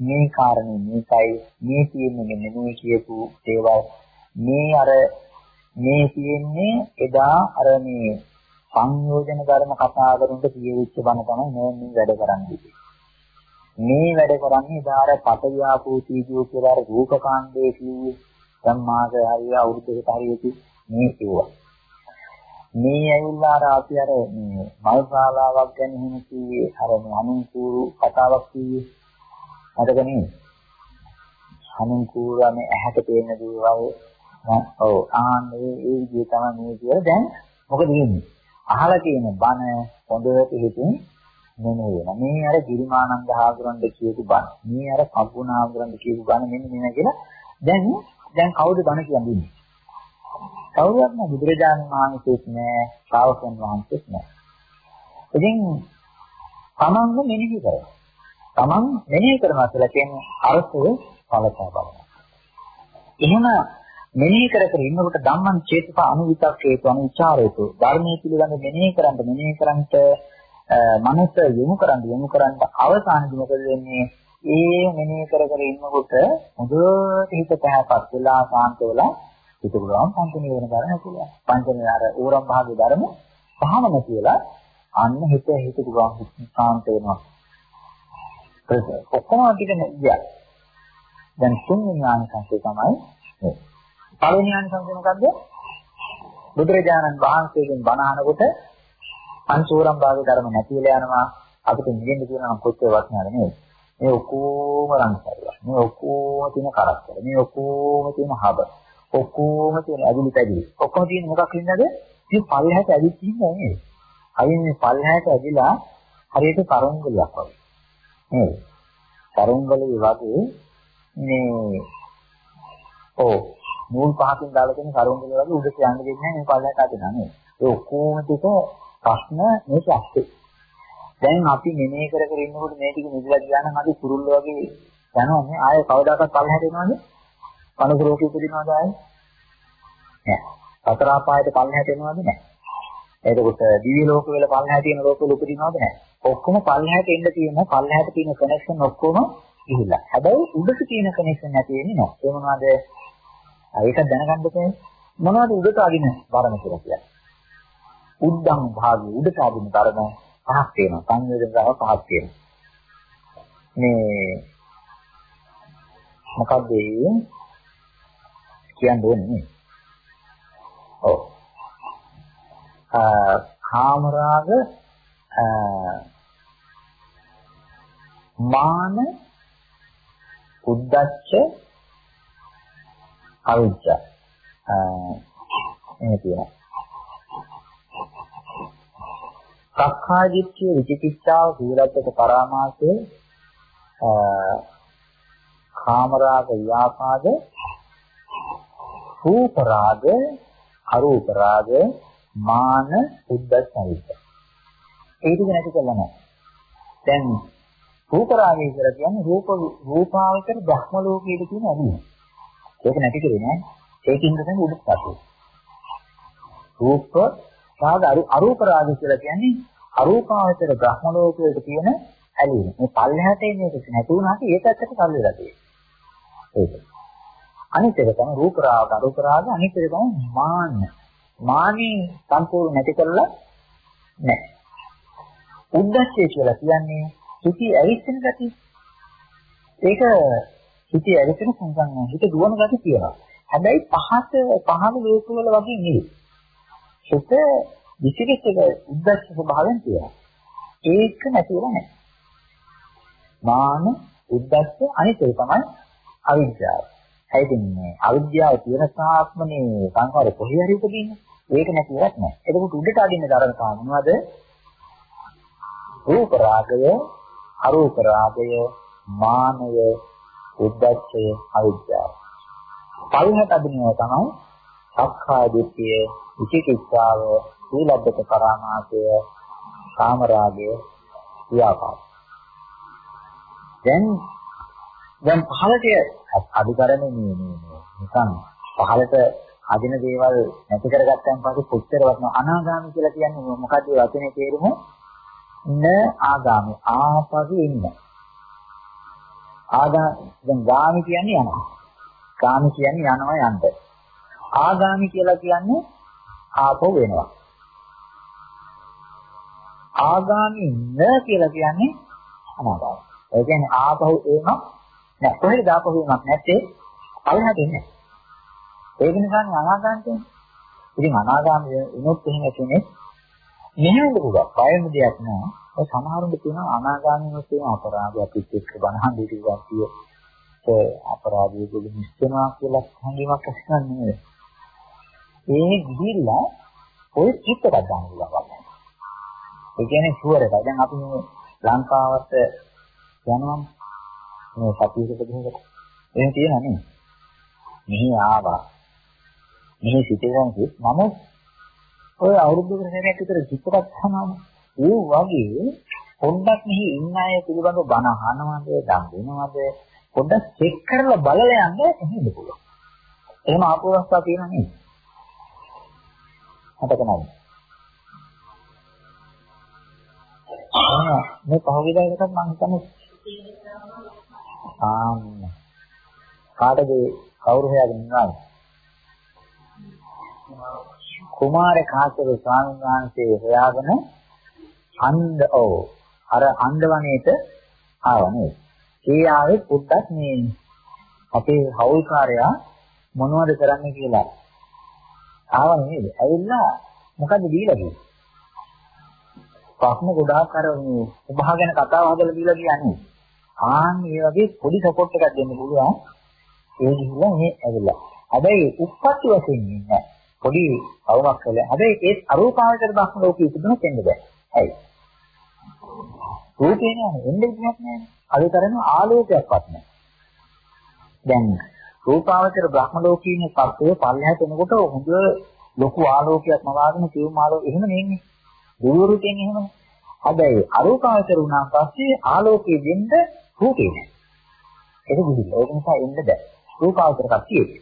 මේ කාරණේ මේකයි මේ තියෙන්නේ මෙන්න කියපු දේවල් මේ අර මේ තියෙන්නේ එදා අර මේ සංයෝජන ධර්ම කතා කරුන්ට කියවිච්ච බණ තමයි මේ වැඩ කරන්නේ. මේ වැඩ කරන්නේ ඉදාර පටවියාපෝ සීජෝ කියලා අර රූපකාණ්ඩයේ කිව්වේ සම්මාස හරිය අවුරුද්දකට හරියටි මේ කිව්වා. මේ ඇවිල්ලා අර අපි අර මේ මල් ශාලාවක් ගැන එහෙම කිව්වේ අර අනුන්කූරු කතාවක් කිව්වේ. අදකනේ අනුන්කූරනේ ඇහැට පේන දේවල් ඔව් ආන්නේ ඒ විදිහ තමයි මේ කියලා දැන් මොකද වෙන්නේ? අහලා තියෙන බණ හොඳට හිතින් මෙනෙහි වෙනවා. මේ අර ගිරිමානන්ද හාමුදුරන්ට කියපු බණ. මේ අර කබ්බුණ හාමුදුරන්ට කියපු බණ මෙන්න මෙන්න කියලා දැන් දැන් කවුද බණ කියන්නේ? කවුරුත් නෑ බුදුරජාණන් වහන්සේත් නෑ, ශ්‍රාවකයන් වහන්සේත් නෑ. ඉතින් තමන්ව මෙනෙහි කරනවා. තමන් මෙනෙහි කරනවා කියලා කියන්නේ අරසය පළසා බලනවා. එහෙම මෙනෙහි කර කර ඉන්නකොට ධම්මං චේතස අනුවිතක්කේතු අනුචාරේතු ධර්මයේ පිළිබඳ මෙනෙහි කරන්න මෙනෙහි කරන්ට මනස යොමු කරන්න යොමු කරන්න අවසානයේ මොකද වෙන්නේ ඒ මෙනෙහි කර කර ඉන්නකොට හොඳට හිත පැහැපත් වෙලා සාන්ත වෙලා හිත පුළුවන් පංච නිවන ධර්ම කියලා. පංච නිවන ඕරම් භාගයේ ධර්ම පහම කියලා අන්න හිත හිත පුළුවන් සාන්ත වෙනවා. ඒක ඔක්කොම ටික නෑ. දැන් තුන්වෙනි ආනිසංසය තමයි මේ. පළවෙනි ආනිසංසය මොකද්ද? බුදුරජාණන් වහන්සේගෙන් බණ අහනකොට පංචෝරම් භාගයේ ධර්ම නැති වෙලා යනවා අපිට නිදෙන්න කියන නම් කොච්චර වටිනවද නේද? මේ ඔක්කොම රංගසාරය. මේ ඔක්කොම තියෙන කරක්තර. මේ ඔක්කොම තියෙන හබ. ඔක්කොම තියෙන ඇදිලි පැදිලි. ඔක්කොම තියෙන මොකක් ඉන්නද? මේ පල්හැට ඇදිච්ච ඉන්නේ නේද? අයින් මේ පල්හැට ඇදිලා හරියට කරංගලයක් වගේ. නේද? කරංගලේ වගේ මේ ඔව් මූල් පහකින් දාලා තියෙන කරංගලේ වගේ උඩට යන්න දෙන්නේ නැහැ මේ පල්හැට අදිනා නේද? ඒ ඔක්කොම ටික ප්‍රශ්න මේක ඇත්තේ. දැන් අපි මෙනේ කර කර ඉන්නකොට මේ ටික නිදිලා ගියා නම් අපි කුරුල්ල වගේ යනවා නේ ආයෙ කවදාකවත් පල්හැට එනවද? කනක රෝගී උපදිනවද ආයෙ? නෑ. සතර ආපායට පල්හැට එනවද නෑ. එතකොට දිව්‍ය ලෝක වල පල්හැට තියෙන ලෝක වල උපදිනවද නෑ. ඔක්කොම පල්හැට එන්න තියෙන පල්හැට තියෙන කනෙක්ෂන් ඔක්කොම ගිහිල්ලා. හැබැයි උඩට තියෙන කනෙක්ෂන් නැති වෙන්නේ නෑ. ඒ මොනවද? ඒක දැනගන්න ඕනේ. මොනවද උඩට අදින බරම කියලා කියන්නේ? උද්දම් භාගයේ උඩට අදින බරම පහක් තියෙනවා. සංවේදනාව පහක් තියෙනවා. මේ මොකද්ද කියන්න ඕනේ? ඔව්. ආ කාමරාග මාන උද්දච්ච අවිජ්ජා එහෙම තියෙනවා. සක්කායදිට්ඨිය විචිකිච්ඡාව සීලබ්බත පරාමාසය කාමරාග ව්‍යාපාද රූප රාග අරූප රාග මාන උද්දච්ච ඒ ටික නැති කළා නෑ දැන් රූප රාගය කියලා කියන්නේ රූප රූපාවචර බ්‍රහ්ම ලෝකයේ තියෙන ඇලීම ඒක නැති කරේ නෑ. ඒකින් තමයි උඩට රූප රාග අරූප රාග කියලා කියන්නේ අරූපාවචර බ්‍රහ්ම ලෝකයේ තියෙන ඇලීම. මේ පල්ලෙහාට එන්නේ ඒක නැති වුණාට ඒක ඇත්තට කල් වෙලා තියෙනවා. ඒක. අනිත් එක තමයි රූප රාග අරූප රාග අනිත් එක තමයි මාන්න. මාන්නේ සම්පූර්ණ නැති කරලා නැහැ. උද්දච්චය කියලා කියන්නේ සිටි ඇවිස්සෙන ගතිය. ඒක සිටි ඇවිස්සෙන සංසංගම හිත දුවන ගතිය කියනවා. හැබැයි පහත පහන වේක වල වගේ නෙවෙයි. හිත විචිකිච්ඡක උද්දච්ච ස්වභාවයෙන් තියෙනවා. ඒක නැතිවෙලා නැහැ. මාන උද්දච්ච අනිත් එක තමයි අවිද්‍යාව. හැයිදින්නේ අවිද්‍යාව තියෙන සාත්මනේ සංකාර කොහේ හරි උපදින්නේ. ඒක නැතිවත් නැහැ. එතකොට උඩට අදින්න දරන කා මොනවද? රූප රාගය, අරූප රාගය, මානය, උද්දච්චය, අවිද්‍යාව. පළවෙනිට අදිනවා තමයි සක්කාය දිට්ඨිය, විචිකිච්ඡාව, සීලබ්බත පරාමාසය, කාමරාගය, ව්‍යාපාද. දැන් දැන් පහළට අධිකරණේ මේ මේ නිකන් පහළට අදින දේවල් නැති කරගත්තන් පස්සේ කොච්චර වටන අනාගාමි කියලා කියන්නේ මොකක්ද ඒ වචනේ තේරුම? න ආගාමි ආපහු ඉන්න. ආගා දැන් ගාමි කියන්නේ යනවා. ගාමි කියන්නේ යනවා යන්න. ආගාමි කියලා කියන්නේ ආපහු වෙනවා. ආගාමි න කියලා කියන්නේ අනාගාමී. ඒ කියන්නේ ආපහු එනක් නෑ කොහෙද ආපහු එනක් නැත්තේ පළහට ඉන්නේ. ඒක නිසා අනාගාමී ඉතින් අනාගාමී වුණොත් එහෙම කෙනෙක් මෙහෙම පුළුවන්. බයෙම දෙයක් නෑ. ඒ සමහරුන්ට කියනවා අනාගාමීව තියෙන අපරාධයක් එක්ක බනහන් දෙවියන් කිය ඒ අපරාධය දුක මිස්තනවා කියලා හංගීමක් අස්සන්නේ නෙවෙයි. ඒ ගිහිල්ලා ඔය චිත්ත ගන්න පුළුවන්. ඒ කියන්නේ ෂුවර් එක. දැන් අපි මේ ලංකාවට යනවා මේ සතියකට දෙහකට. එහෙම තියෙනවා නේ. මෙහි ආවා. මෙහි සිටිනවා මම ඔය අවුරුදු කරනයක් විතර චිත්තපත් කරනවා. ඒ වගේ පොඩ්ඩක් මෙහි ඉන්න අය පිළිබඳව බණ අහනවද, දන් දෙනවද, පොඩ්ඩක් චෙක් කරලා බලලා යන්න එහෙම පුළුවන්. එහෙම ආපු අවස්ථා තියෙනවා නේද? මතක නැහැ. මේ පහුගිය දවසකට මම හිතන්නේ ආන්න කාටද කවුරු හොයාගෙන ඉන්නවද? කුමාර කාශ්‍යප ස්වාමීන් වහන්සේ හොයාගෙන අන්ධ ඔව් අර අන්ධවණේට ආවනේ. ඒ ආවේ පුත්තක් මේ අපේ හවුල්කාරයා මොනවද කරන්න කියලා ආව නේද? ඇවිල්ලා මොකද්ද දීලා කිව්වේ? ප්‍රශ්න ගොඩාක් අර මේ සබහා ගැන කතාව හදලා දීලා කියන්නේ. ආන් මේ වගේ පොඩි සපෝට් එකක් දෙන්න පුළුවන්. ඒ ගිහිල්ලා මේ ඇවිල්ලා. හැබැයි උප්පත්ති වශයෙන් නෑ. පොඩි අවුමක් කළා. හැබැයි ඒ අරූපාවචර බ්‍රහ්ම ලෝකෙ ඉපදුන දෙන්න බෑ. ඇයි? රූපේ නෑ එන්නේ නෑ. අද තරම ආලෝකයක්වත් නෑ. දැන් රූපාවචර බ්‍රහ්ම ලෝකයේ ඉන්න සත්වය පල්ලෙහාට එනකොට හොඳ ලොකු ආලෝකයක් මවාගෙන සියුම් ආලෝක එහෙම නෙන්නේ. දෙවිවරු කියන්නේ එහෙමනේ. හැබැයි අරූපාවචර වුණාන් පස්සේ ආලෝකයේ දෙන්න රූපේ නෑ. ඒක දුදිಲ್ಲ. ඒක නිසා එන්න බෑ. රූපාවචර කතියේ.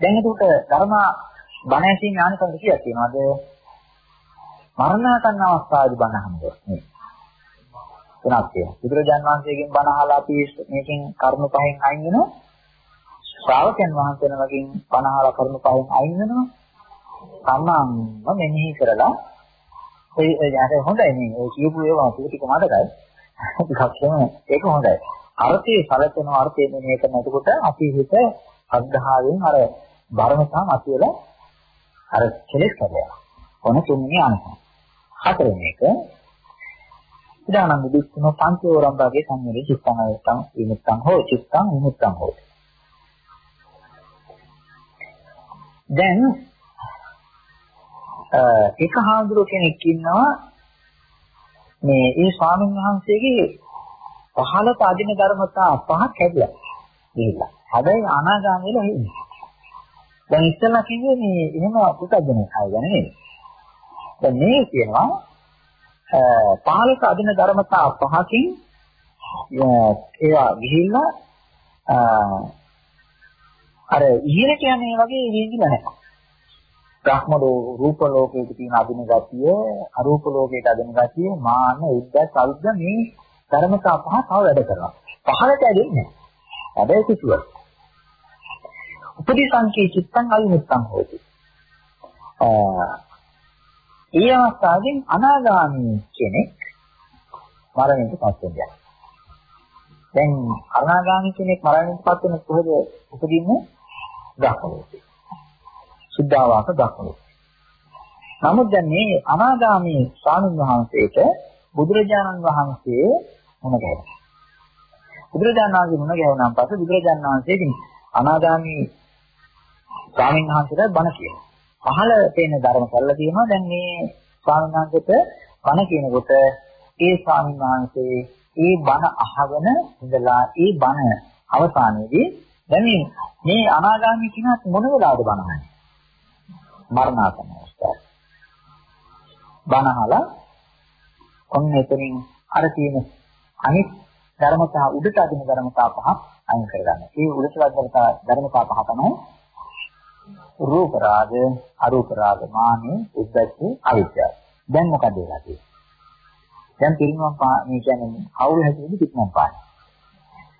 දැන් එතකොට ධර්ම බණ ඇසීම ඥානකම් කීයක් තියෙනවද? මරණාසන්න අවස්ථාවේදී බණ අහන්නේ. නේ. තුනක් තියෙනවා. බුදුරජාන් වහන්සේගෙන් බණ අහලා අපි මේකෙන් කර්ම පහෙන් අයින් වෙනවා. ශ්‍රාවකයන් වහන්සේනමකින් බණ අහලා කර්ම පහෙන් අයින් වෙනවා. සම්මාන්ම මෙනෙහි කරලා ඒ යාට හොඳයි මේ ඔය කියපු ඒවා ටික මතකයි. ටිකක් ඒක හොඳයි. අර්ථයේ සැලකෙන අර්ථයේ මෙනෙහි කරනකොට අපි හිත අද්ධාවෙන් අර බරමතා මතුවලා අර කෙලෙස් කරලා. ඔන තුන්වෙනි අංශය. හතරවෙනි එක ඉදානන්ද දුක්ඛන පංචෝරම් භාගයේ සංයෝගී චිත්තං අයත්තං විමුක්තං හෝ චිත්තං විමුක්තං හෝ දැන් එක හාමුදුරුව කෙනෙක් ඉන්නවා මේ ඒ ස්වාමීන් වහන්සේගේ පහළට අදින ධර්මතා පහක් හැදිලා ගිහිල්ලා. හැබැයි අනාගාමී වෙලා ඉන්නේ. දැන් ඉස්සෙල්ලා කිව්වේ මේ එහෙම පුතග්ජනේ අය ගැන නෙමෙයි. දැන් මේ කියනවා පහළට අදින ධර්මතා පහකින් ඒවා ගිහිල්ලා අර ඉහළට යන්නේ වගේ විඳිලා නැහැ. බ්‍රහ්ම රූප ලෝකයක තියෙන අදින ගතිය, අරූප ලෝකයක අදින ගතිය, මාන, උද්ද, සල්ද මේ ධර්මතා පහ තව වැඩ කරනවා. පහළට ඇදෙන්නේ නැහැ. හැබැයි කිසිවක්. උපදී සංකේ චිත්තං අවිමුත්තං හොති. ඒ අවස්ථාවෙන් අනාගාමී කෙනෙක් මරණයට පත් වෙනවා. දැන් අනාගාමී කෙනෙක් මරණයට පත් වෙන කොහෙද උපදින්නේ? බ්‍රහ්ම ලෝකේ. සුද්ධාවාස දක්වනවා. නමුත් දැන් මේ අනාගාමී ස්වාමීන් වහන්සේට බුදුරජාණන් වහන්සේ මුණ ගැහුවා. බුදුරජාණන් වහන්සේ මුණ ගැහුණාන් පස්සේ බුදුරජාණන් වහන්සේ ඉතින් අනාගාමී ස්වාමීන් වහන්සේට බණ කියනවා. පහළ තේන ධර්ම කරලා තියෙනවා. දැන් මේ ස්වාමීන් වහන්සේට බණ කියනකොට ඒ ස්වාමීන් වහන්සේ ඒ බණ අහගෙන ඉඳලා ඒ බණ අවසානයේදී දැන් මේ අනාගාමී කෙනාට මොන වෙලාවද බණ අහන්නේ? මරණාසන්න අවස්ථාව. බණහලා ඔන්න එතනින් අර තියෙන අනිත් ධර්මතා උඩට අදින ධර්මතා පහ අයින් කරගන්න. ඒ උඩට ධර්මතා ධර්මතා පහ තමයි රූප රාග, අරූප රාග, මානෙ, උද්දච්ච, අවිද්‍යාව. දැන් මොකද වෙලා තියෙන්නේ? දැන් පිරිනවම් පා මේ කියන්නේ කවුරු හැදෙන්නේ පිටිනම් පාන.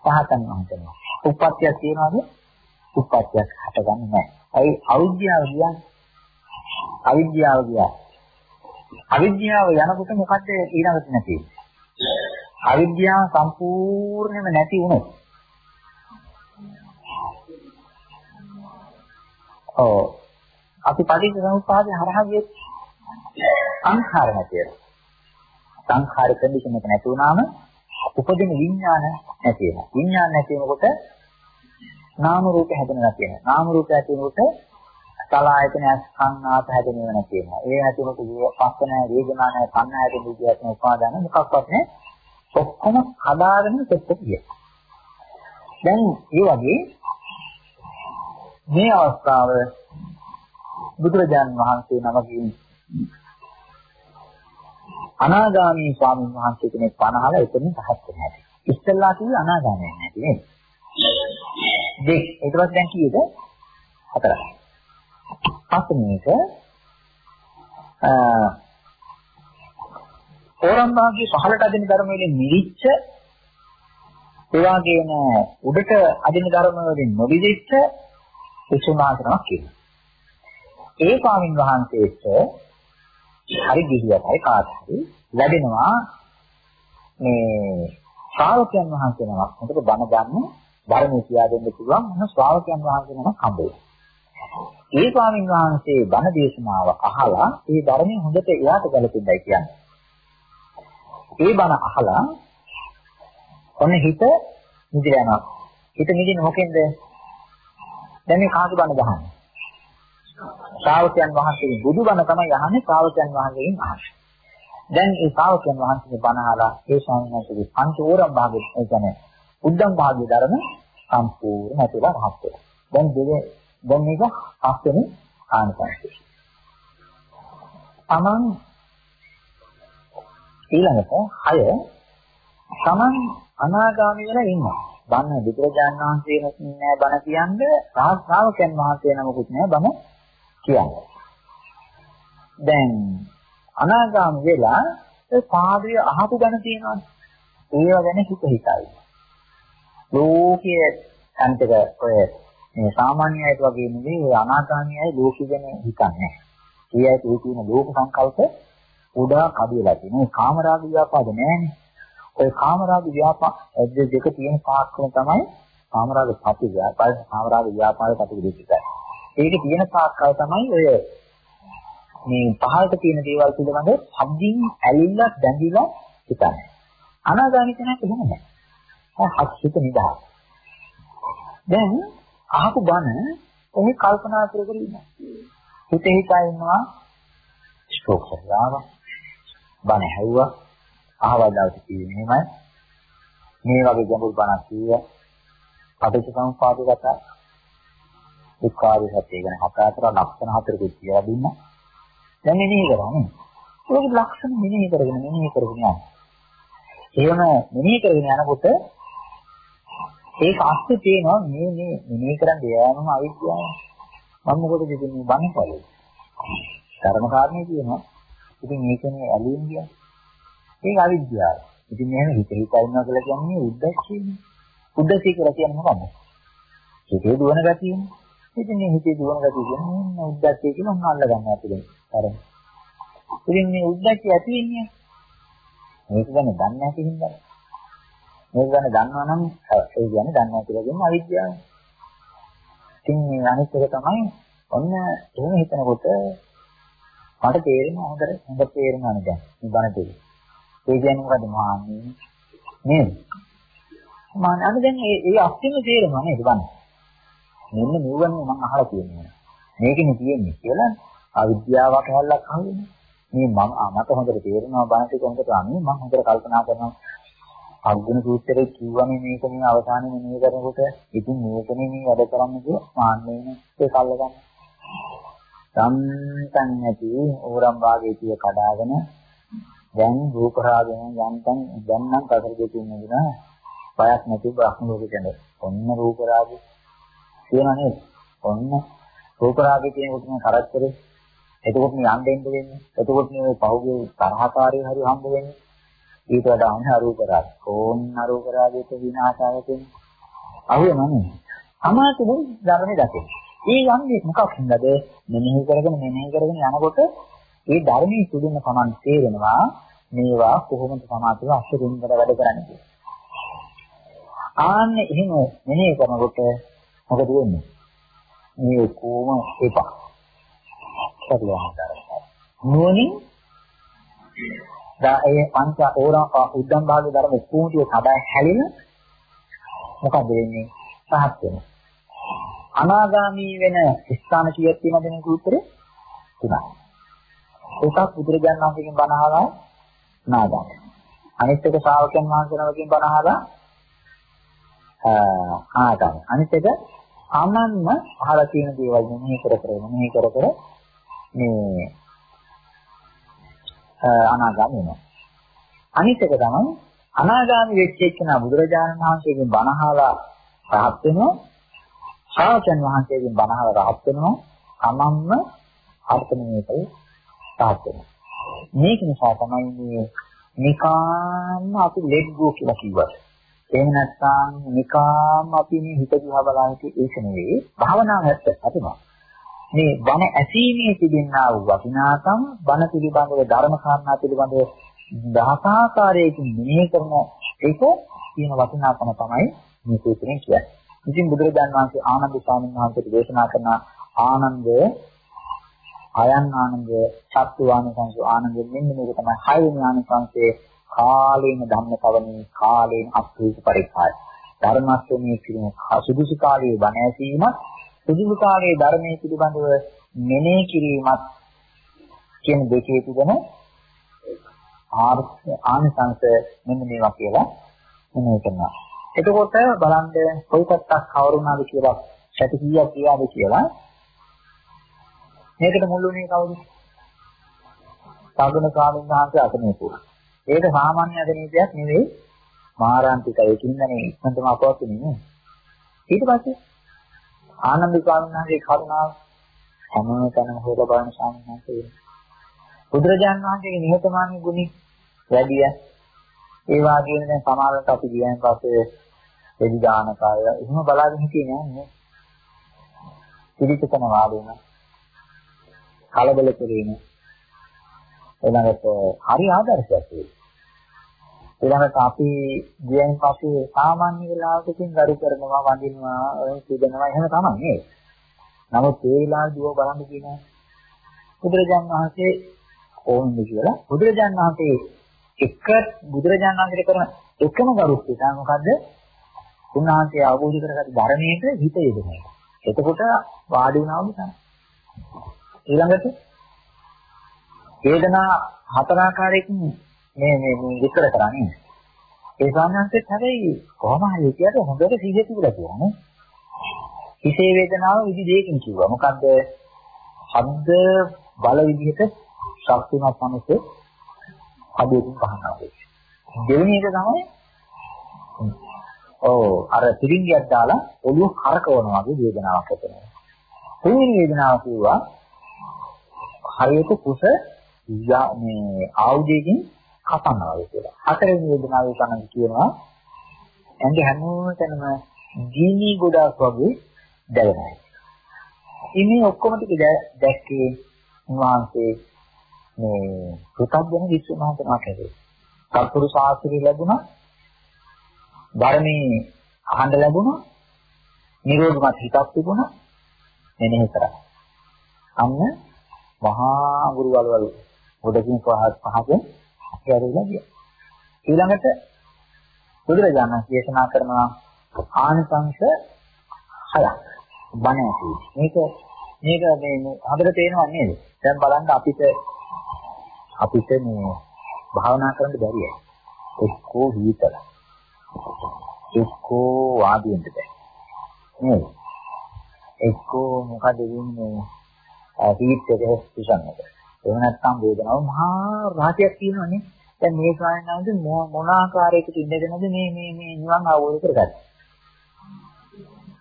පහතන් වහන්සේනවා. උප්පත්තියක් තියනවාද? උප්පත්තියක් හටගන්නේ නැහැ. ඒ අවිද්‍යාව කියන්නේ අවිද්‍යාව කියන්නේ. අවිද්‍යාව යනකොට මොකද ඊළඟට නැති අවිද්‍යාව සම්පූර්ණයෙන්ම නැති වුණොත් ඔව් අපි පටිච්චසමුප්පාදේ හරහා ගියේ සංඛාර නැති වෙනවා. සංඛාර කන්ඩිෂන් එක නැති වුණාම උපදින විඥාන නැති වෙනවා. විඥාන නැති වෙනකොට නාම රූප හැදෙනවා කියනවා. නාම රූප ඇති වෙනකොට සලායතන සංනාත හැදෙනව නැති වෙනවා. ඒ නැතිනකොට පස්ස නැහැ, වේදනා නැහැ, සංනා හැදෙන විදිහට උපාදාන මොකක්වත් නැහැ. ඔක්කොම හදාගෙන සෙට් කිය. දැන් ඒ වගේ මේ අවස්ථාව බුදුරජාන් වහන්සේ නමකින් අනාගාමී ස්වාමීන් වහන්සේ කෙනෙක් පනහලා එතනින් පහත් වෙන හැටි. ඉස්සල්ලා කිව්වේ අනාගාමී නැති නේද? දෙක ඊට පස්සේ දැන් කීයද? හතරයි. පස්වෙනි එක අ ඕරම්භාගයේ පහළට අදින ධර්ම වලින් මිරිච්ච ඒ වගේම උඩට අදින ධර්ම වලින් නොවිදිච්ච විසුණාසනක් කියනවා. ඒ ස්වාමින් වහන්සේට හරි ගිහියක් හරි කාට හරි ලැබෙනවා මේ ශ්‍රාවකයන් වහන්සේ නමක් මොකද බණ ගන්න ධර්මයේ කියා දෙන්න පුළුවන් මොන ශ්‍රාවකයන් වහන්සේ නමක් හම්බෙයි. ඒ ස්වාමින් වහන්සේ බණ දේශනාව අහලා ඒ ධර්මයේ හොඳට එයාට ගැලපෙන්නයි කියන්නේ. ඒ බණ අහලා ඔන්න හිත නිදිර යනවා. හිත නිදින මොකෙන්ද? දැන් මේ කාගේ බණ දහන්නේ? ශ්‍රාවකයන් වහන්සේගේ බුදුබණ තමයි අහන්නේ ශ්‍රාවකයන් වහන්සේගෙන් අහන්නේ. දැන් ඒ ශ්‍රාවකයන් වහන්සේගේ බණ අහලා ඒ ස්වාමීන් වහන්සේගේ පංච ඕරම් භාගයේ ඒ කියන්නේ උද්දම් භාගයේ ධර්ම සම්පූර්ණ නැතිලා රහත් වෙනවා. දැන් දෙවේ දැන් මේක හස්තෙනි ආනපනයි. තමන් ඊළඟට 6 තමන් අනාගාමී වෙලා ඉන්නවා. බණ බුදුරජාණන් වහන්සේ නෑ බණ කියන්නේ ශ්‍රාවකයන් වහන්සේ නමකුත් නෑ බණ කියන්නේ. දැන් අනාගාමී වෙලා ඒ පාඩිය අහපු බණ තියෙනවානේ. ඒව ගැන හිත හිතයි. ලෝකයේ අන්තක ඔය මේ සාමාන්‍ය අයට වගේ නෙවෙයි ඔය අනාගාමී අය ලෝකෙ ගැන හිතන්නේ. ඒ අයට ඒ තියෙන ලෝක සංකල්ප උඩා කඩියලා තියෙනවා. මේ කාමරාග ව්‍යාපාද නෑනේ. ඔය කාමරාග ව්‍යාපාද දෙක තියෙන පාක්කම තමයි කාමරාග සති ව්‍යාපාද කාමරාග ව්‍යාපාද කටයුතු දෙකයි. ඒක තියෙන පාක්කල් තමයි ඔය මේ පහළට තියෙන දේවල් පිළිබඳව සම්දින් ඇලිලා දැඳිලා හිතන්නේ. අනාගාමී කෙනෙක් එහෙම නැහැ. හත්සිත නිදහස්. දැන් අහපු බණ ඔහි කල්පනා කර කර ඉන්නවා. හිත හිතා ඉන්නවා ස්ට්‍රෝක් කරලා බණ ඇහුවා අහවල් දවසේ කිව්වේ මෙහෙමයි. මේ වගේ ගැඹුරු බණක් කිව්වා. පටිච්චසමුප්පාද කතා දුක්ඛාරය සත්‍ය ගැන කතා කරලා ලක්ෂණ හතරකුත් කියලා දුන්නා. දැන් මෙනෙහි කරන්නේ. ඒක ලක්ෂණ මෙනෙහි කරගෙන මෙනෙහි කරගෙන යනවා. එහෙම මෙනෙහි කරගෙන යනකොට ඒක අස්සේ තියෙනවා මේ මේ මෙනෙහි කරන් යෑමම අවිද්‍යාව. මම මොකද දෙන්නේ බණ පොලේ. ධර්ම කාරණේ තියෙනවා. ඉතින් මේකනේ ඇලීම් කියන්නේ. ඒක අවිද්‍යාව. ඉතින් මෙහෙම හිත හිතා ඉන්නවා කියලා කියන්නේ උද්දච්චයනේ. උද්දච්චය කියලා කියන්නේ මොකක්ද? හිතේ දුවන ගතියනේ. ඉතින් මේ හිතේ දුවන ගතිය කියන්නේ උද්දච්චය කියලා මොන අල්ල ගන්න අපිට. අර. ඉතින් මේ උද්දච්චය ඇති වෙන්නේ මේක ගැන දන්නේ නැති හින්දා. මේක ගැන දන්නවා නම් ඒ කියන්නේ දන්නේ නැහැ කියලා කියන්නේ අවිද්‍යාව. ඉතින් මේ අනිත් එක තමයි ඔන්න එහෙම හිතනකොට මට තේරෙනවා හොඳට හොඳ තේරෙනවා නේද? මේ බණ තේරෙන්නේ. ඒ කියන්නේ මොකද මහන්නේ? නේද? මම අද දැන් ඒ ඒ අස්තිම තේරෙනවා නේද බණ? මෙන්න මෙවන්නේ මම අහලා තියෙනවා. මේකනේ තියෙන්නේ කියලා අවිද්‍යාවක් හැල්ලක් අහන්නේ. මේ මම මට හොඳට තේරෙනවා බණ ටික හොඳට අනේ මම හොඳට කල්පනා කරනවා අර්ජුන සූත්‍රයේ කියවනේ මේක මේ අවසානයේ මේ කරනකොට ඉතින් මේකනේ මේ වැඩ කරන්න කිය මාන්නේ ඒක අල්ලගන්න. සම්තන් නැති ඕරම් වාගේ තිය කඩාගෙන දැන් රූප රාගයෙන් යන්තම් දැන් නම් කතර දෙකින් නෙදිනා පයක් නැති බ්‍රහ්ම ලෝකෙට ඔන්න රූප රාගය කියනවා නේද? ඔන්න රූප රාගය කියනකොට මේ කරච්චරේ එතකොට මේ යන්න දෙන්න වෙන්නේ. එතකොට මේ පහුගිය තරහකාරී හරි හම්බ වෙන්නේ. ඊට වඩා අන්න අරූප රාගය. ඕන්න අරූප රාගයට විනාශය වෙන්නේ. අහුවෙනවනේ. අමාතුනේ ධර්මයේ දැකේ. ඒ යන්නේ මොකක් හින්දාද? මෙනෙහි කරගෙන මෙනෙහි කරගෙන යනකොට ඒ ධර්මයේ සුදුන්න සමන් තේරෙනවා මේවා කොහොමද සමාධිය අශිරින්දර වැඩ කරන්නේ කියලා. ආන්න එහෙම මෙනෙහි කරනකොට මොකද වෙන්නේ? මේ කොම එපා. සරියම කරලා. නුවණින් දා ඒ පංච ඕරා උද්දම් භාගයේ ධර්ම ස්කූටිය කඩා හැලින මොකද වෙන්නේ? සහත් වෙනවා. අනාගාමී වෙන ස්ථාන කීයක් තියෙනවද මේ සූත්‍රේ? තුනක්. එකක් බුදුරජාණන් වහන්සේගෙන් බණ අහලා නාගා. අනිත් එක ශ්‍රාවකයන් වහන්සේනමකින් බණ අහලා ආගම. අනිත් එක ආමන්ම අහලා තියෙන දේවල් මෙනෙහි කර කර මෙනෙහි කර කර මේ අනාගාමී වෙනවා. අනිත් එක තමයි අනාගාමී වෙච්ච එක්කෙනා බුදුරජාණන් වහන්සේගෙන් බණ අහලා රහත් වෙනවා. ශාසන වහන්සේගෙන් බණ අහලා රහත් වෙනවා. තමන්ම අර්ථමේකයි රහත් වෙනවා. මේක නිසා තමයි මේ නිකාම්ම අපි ලෙඩ් ගෝ කියලා කිව්වා. එහෙම නැත්නම් නිකාම්ම අපි මේ හිත දිහා බලන්නේ ඒක නෙවෙයි. භාවනාව ඇත්ත අතනවා. මේ බණ ඇසීමේ තිබෙනා වූ වටිනාකම් බණ පිළිබඳව ධර්ම කාරණා පිළිබඳව දහසාකාරයකින් මෙහෙය කරන එක කියන වටිනාකම තමයි මේ සූත්‍රයෙන් කියන්නේ. ඉතින් බුදුරජාන් වහන්සේ ආනන්ද ස්වාමීන් වහන්සේට දේශනා කරන ආනන්ද අයන් ආනන්ද චත්තු ආනන්ද ආනන්ද මෙන්න මේක තමයි හයවෙනි ආනන්දයේ කාලේන ධම්මපවණී කාලේන අප්පේස පරික්ඛාය. ධර්මස්වමී කියන සුදුසු කාලයේ බණ ඇසීමත් සුදුසු කාලයේ ධර්මයේ පිළිබඳව මෙනෙහි කිරීමත් කියන දෙකේ තිබෙන ආනිසංස මෙන්න මේවා කියලා මෙනෙහි කරනවා. එතකොට බලන්න කොයි පැත්තක් කවරුණාද කියලා සැටි කීයක් කියාද කියලා මේකට මුල්ුණේ කවුද? සාගුණ ස්වාමීන් වහන්සේ අසනීපු. ඒක සාමාන්‍ය අසනීපයක් නෙවෙයි මාරාන්තිකයි. ඒකින්දනේ ඉක්මනටම අපවත් වෙන්නේ. ඊට පස්සේ ආනන්ද ස්වාමීන් වහන්සේ කරුණාව හැම තැනම හොයලා බලන ස්වාමීන් වහන්සේ බුදුරජාන් වහන්සේගේ නිහතමානී ගුණي වැඩිය. ඒ වගේම දැන් සමාජයට අපි ගියන් පස්සේ එදි දාන කාය එහෙම බලාගෙන හිටියේ නෑ පිළිතකන වාඩි වෙන කලබල කිරීම ඊළඟට හරි ආදර්ශයක් ඒක. ඊළඟට අපි ගියන් පස්සේ සාමාන්‍ය වෙලාවකකින් ගරු කරනවා වඳිනවා සිදෙනවා එහෙම තමයි නේද? නමුත් ඒ වෙලාවේ දුව බලන්න කියන බුදුරජාණන් වහන්සේ ඕනෙද කියලා බුදුරජාණන් වහන්සේ එක බුදුරජාණන් වහන්සේ කරන එකම ගරුත්වය තමයි මොකද්ද? උන්වහන්සේ අවබෝධ කරගත් ධර්මයේ හිත යෙදෙනවා. එතකොට වාඩි වුණාම තමයි. ඊළඟට වේදනා හතර ආකාරයකින් මේ මේ විස්තර කරන්නේ. ඒ සාමාන්‍යයෙන් හැබැයි කොහොම හරි කියද්දි හොඳට සිහිය තිබුණා කියන්නේ. හිතේ වේදනාව විදි දෙකකින් කිව්වා. මොකද්ද? ශබ්ද බල විදිහට ශක්තිමත් මිනිස්සේ අදේකින් පහනවා. දෙවෙනි එක තමයි ඔව් අර පිරිංගියක් දාලා ඔළුව කරකවනවා වගේ වේදනාවක් ඇති වෙනවා. තුන්වෙනි වේදනාව කිව්වා හරියට කුස මේ ආයුධයකින් කපනවා කියලා. හතරවෙනි වේදනාව තමයි කියනවා ඇඟ හැමෝටම ගිනි ගොඩක් වගේ දැවෙනවා. ඉන්නේ ඔක්කොම ටික දැක්කේ උන්වහන්සේ මේ පුතග්ජන විශ්වනාථ නාටකයේ. සත්පුරු ශාස්ත්‍රය ලැබුණා. ධර්මයේ අහන්න ලැබුණා. නිරෝධමත් හිතක් තිබුණා. මෙනෙහි කරා. අන්න මහා ගුරුවරවල ගොඩකින් පහත් පහකින් ගැරෙලා ගියා. ඊළඟට බුදුරජාණන් දේශනා කරනවා ආනිසංශ හයක්. බණ ඇති. මේක මේක මේ හොඳට තේරෙනව නේද? දැන් බලන්න අපිට අපිට මේ භාවනා කරන්න බැරිය. එක්කෝ හිතලා. එක්කෝ වාදියෙන්ද බැහැ. නේද? එක්කෝ මොකද වෙන්නේ? හිත එක පිසන්න එක. එහෙම නැත්නම් වේදනාව මහා රහසක් තියෙනවනේ. දැන් මේ ස්වාමීන් මොන ආකාරයකට ඉඳගෙනද මේ මේ මේ නිවන් අවබෝධ කරගත්තේ?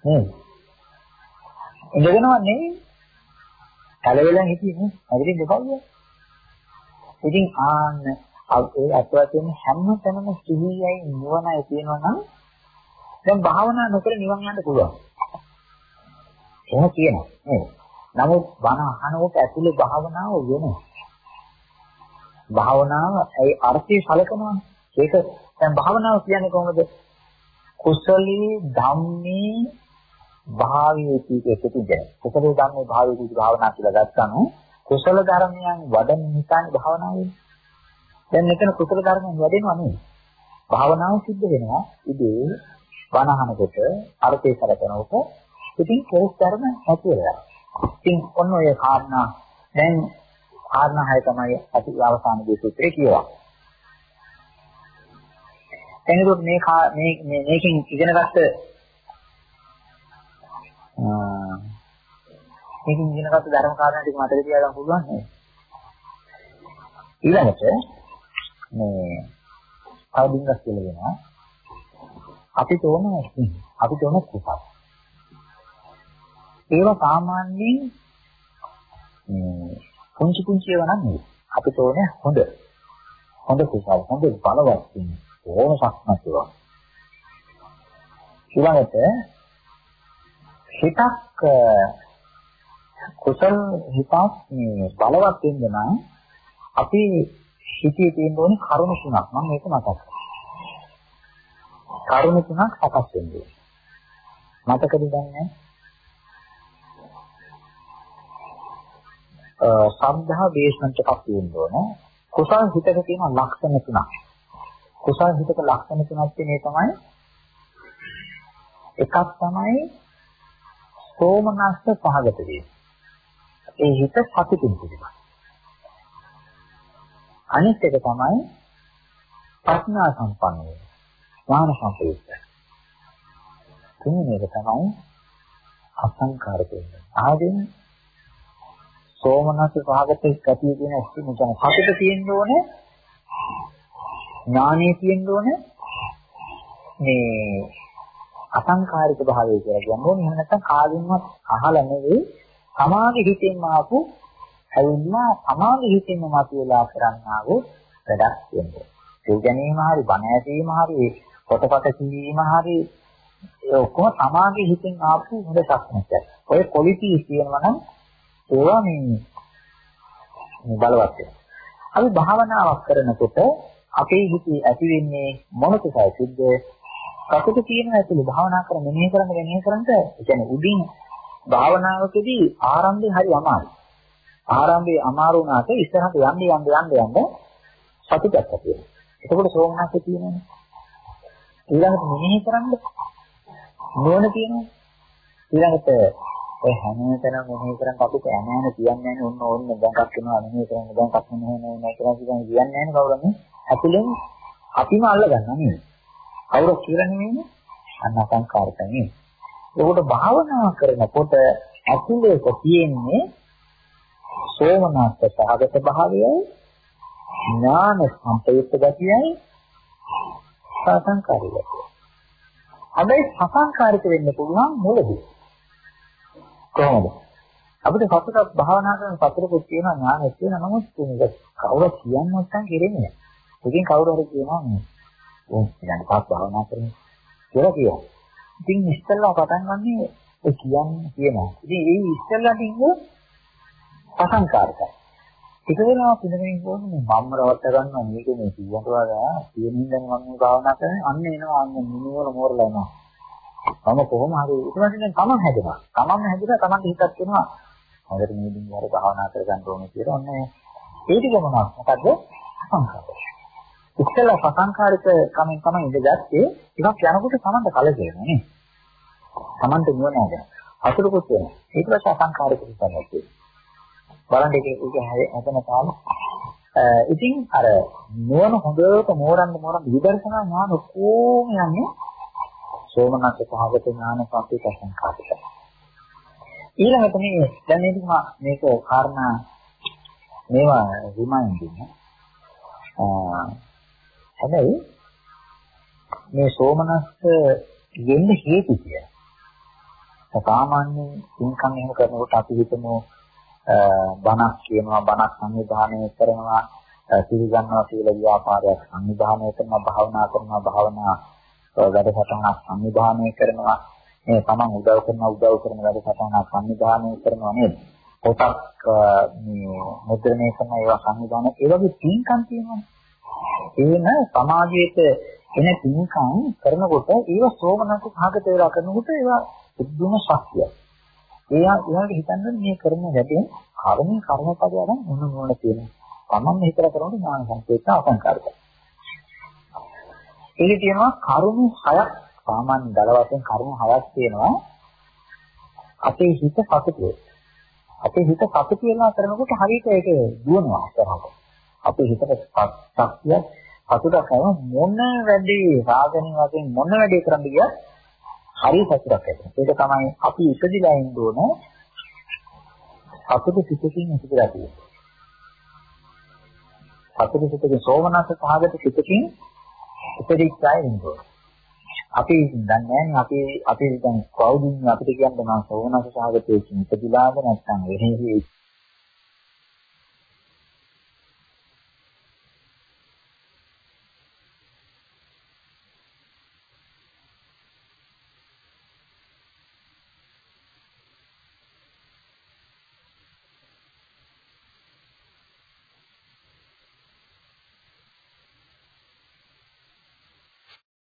නේද? ඉඳගෙනව නෙවෙයි. කලවෙලන් හිටියේ නේ. හරිද දෙපව්ව? ඉතින් ආන්න ඒ අත්වැයෙන් හැම තැනම සිහියයි නුවණයි තියෙනවා නම් දැන් භාවනා නොකර නිවන් යන්න පුළුවන්. එහෙම කියනවා නේද? නමුත් බණ අහනකොට ඇතුලේ භාවනාව වෙනවා. භාවනාව ඒ අර්ථය සලකනවා. ඒක දැන් භාවනාව කියන්නේ කොහොමද? කුසලී ධම්මේ භාවයේ එකතු දෙන. කුසලී ධම්මේ භාවයේ භාවනා කියලා ගත්තම කුසල ධර්මයන් වඩන නිසානේ භාවනාව වෙන්නේ. දැන් මෙතන කුසල ධර්මයන් වැඩෙනවා නෙවෙයි. භාවනාව සිද්ධ වෙනවා. ඉතින් බණහනකොට අර්ථය කරගෙනකොට ඉතින් කෙලස් ධර්ම ඇති වෙනවා. ඉතින් ඔන්න ඔය කාරණා දැන් කාරණා හය තමයි අපි අවසාන දී සූත්‍රයේ කියවා. එනකොට මේ මේ මේකෙන් ඉගෙනගත්ත මේකෙන් ඉගෙනගත්ත ධර්ම කාරණා ටික මතක තියාගන්න පුළුවන් නේද? ඊළඟට මේ තව ඩිංගස් කියලා වෙනවා. අපිට ඕන අපිට ඕන කුසල්. ඒවා සාමාන්‍යයෙන් පුංචි පුංචි ඒවා නෙවෙයි. අපිට ඕනේ හොඳ. හොඳ කුසල්, හොඳ බලවත් වෙන ඕන සක්මත් ඒවා. ඊළඟට හිතක් කුසල් හිතක් බලවත් වෙන්න නම් අපි හිතේ තියෙන ඕනේ කරුණු තුනක් මම මේක මතක් කරගන්නවා. කරුණු තුනක් සකස් වෙන්නේ. මතකද දන්නේ? අ සම්දා බේස්මන්ට් එකක් තියෙන්න ඕනේ. කුසල් හිතක තියෙන ලක්ෂණ තුනක්. කුසල් හිතක ලක්ෂණ තුනක් තියෙනේ තමයි එකක් තමයි සෝමනස්ස පහගත වීම. ඒ හිත සතුටින් පිළිබඳ. අනිත් එක තමයි ප්‍රඥා සම්පන්න වෙන. ඥාන සම්ප්‍රයුක්ත. තුන්වෙනි එක තමයි අසංකාර වෙන්නේ. ආදීන සෝමනස්ස සහගත ගතිය කියන ඔක්කොම තමයි. සතුට තියෙන්න ඕනේ. ඥානෙ තියෙන්න ඕනේ. මේ අසංකාරික භාවය කියලා කියන්නේ එහෙම නැත්නම් කාගෙන්වත් අහලා නෙවෙයි සමාධි හිතෙන්ම ආපු ඇවිල්ලා සමාධි හිතෙන්ම මතුවලා කරන්නා වූ වැඩක් වෙනවා. ඒ ගැනීම හරි බණ ඇසීම හරි පොතපත කියවීම හරි ඒ ඔක්කොම සමාධි හිතෙන් ආපු හොඳ සක්නක්. ඔය ක්වොලිටිස් කියනවා නම් ඒවා මේ බලවත් වෙනවා. අපි භාවනාවක් කරනකොට අපේ හිතේ ඇති වෙන්නේ මොන කුසයි සිද්ධ සතුට තියෙන ඇතුළේ භාවනා කර මෙනෙහි කරන මෙනෙහි කරන්ට ඒ කියන්නේ උඩින් භාවනාවකදී ආරම්භය හරි අමාරුයි. ආරම්භයේ අමාරු වුණාට ඉස්සරහට යන්න යන්න යන්න යන්න සතුටක් ඇති වෙනවා. එතකොට සෝමනස්ස තියෙනවනේ. ඊළඟට මෙනෙහි කරන්න නෝන තියෙනවා. ඊළඟට ඔය හැමතැනම මෙනෙහි කරන් අපිට ඇනෑන කියන්නේ නැහැ ඔන්න ඕන්න දැන්කක් වෙනවා මෙනෙහි කරන්න දැන්කක් මෙනෙහි නැහැ කියලා කියන්නේ නැහැ කවුරුන්නේ. ඇතුලෙන් අපිම අල්ල ගන්නවා නේද? කවුරු කියලා නෙමෙයිනේ. අන්න අසංකාරකනේ. ඒකට භාවනා කරනකොට ඇතුලේක තියෙන්නේ සෝමනස්ස සහගත භාවයයි ඥාන සම්පයුක්ත ගතියයි සසංකාරිකයි. හැබැයි සසංකාරික වෙන්න පුළුවන් මුලදී. කොහොමද? අපිට සතුටක් භාවනා කරන සතුටකුත් තියෙනවා ඥානෙත් තියෙනවා නමුත් මේක කවුරු කියන්නේ නැත්නම් කෙරෙන්නේ නැහැ. ඒකෙන් කවුරු හරි කියනවා මේ ඕම් කියන්නේ පාස් භාවනා කරන්නේ කියලා කියනවා. ඉතින් ඉස්සෙල්ලා පටන් ගන්නේ ඒ කියන්නේ කියනවා. ඉතින් ඒ ඉස්සෙල්ලා තිබ්බ අසංකාරකයි. ටික වෙලාවක් ඉඳගෙන ඉන්නකොට මේ මම්ම රවට්ට ගන්නවා මේක මේ කියවට වඩා තියෙනින් දැන් මම මේ භාවනා කරන්නේ අන්න එනවා අන්න මිනිවල මෝරලා එනවා. මම කොහොම හරි ඊට පස්සේ දැන් තමන් හැදෙනවා. තමන් හැදෙලා තමන්ට හිතක් වෙනවා. හොඳට මේ දින් වල භාවනා කරගන්න ඕනේ කියලා ඔන්න ඒ ටික මොනවද? මොකද්ද? අසංකාරය. ඉස්සෙල්ලා සසංකාරික කමෙන් තමයි ඉඳගත්තේ ටිකක් යනකොට තමන්ට කලකිරෙනවා නේ. තමන්ට නුවණ නැහැ. අසුරුකුත් වෙනවා. ඊට පස්සේ අසංකාරික විතරයි. බලන්න ඒක ඒක හැදෙන තාම ඉතින් අර නුවණ හොඳට මෝරන්න මෝරන්න විදර්ශනා ඥාන කොහොම යන්නේ සෝමනස්ස පහකට ඥාන සම්පිත සංකාපිත ඊළඟට මේ දැන් මේක කාරණා මේවා රිමයින්ඩින් හැබැයි මේ සෝමනස්ස වෙන්න හේතු කිය. සාමාන්‍යයෙන් ඉන්කම් එහෙම කරනකොට අපි හිතමු බණක් කියනවා බණක් සංවිධානය කරනවා පිළිගන්නවා කියලා ව්‍යාපාරයක් සංවිධානය කරනවා භාවනා කරනවා භාවනා වැඩසටහනක් සංවිධානය කරනවා මේ තමන් උදව් කරන උදව් කරන වැඩසටහනක් සංවිධානය කරනවා නේද පොතක් මේ මුද්‍රණය කරන ඒවා සංවිධානය ඒ වගේ පින්කම් තියෙනවා එහෙම සමාජයේට එන පින්කම් කරනකොට ඒව සෝමනස්ස භාගත වෙලා කරනකොට ඒවා පුදුම ශක්තියක්. එයා එයාට හිතන්නේ මේ කරන වැඩේ කර්මයේ කර්මපදය නම් මොන මොන තියෙනවා. තමන් හිතලා කරනකොට ඥාන සංකේත අසංකාරික. ඒක තියෙනවා කරුණු හයක් සාමාන්‍ය දල වශයෙන් කරුණු හයක් තියෙනවා. අපේ හිත සතුටේ. අපේ හිත සතුට වෙලා කරනකොට හරියට ඒක දුවනවා කරහට. අපේ හිතට ශක්තිය සතුටක් කරන මොන වැඩේ සාධනෙ වශයෙන් මොන වැඩේ කරන්න ගියත් හරි සතුටක් ඇති. ඒක තමයි අපි ඉපදිලා ඉන්න ඕන සතුට සිතකින් ඉපදලා තියෙන්නේ. සතුට සිතකින් සෝමනස්ස සහගත සිතකින් උපදිච්ච අය ඉන්නවා. අපි දන්නේ නැහැ අපි අපි දැන් කවුද අපිට කියන්නේ මම සෝනස සාගතයේ ඉපදිලාද නැත්නම් වෙහෙහි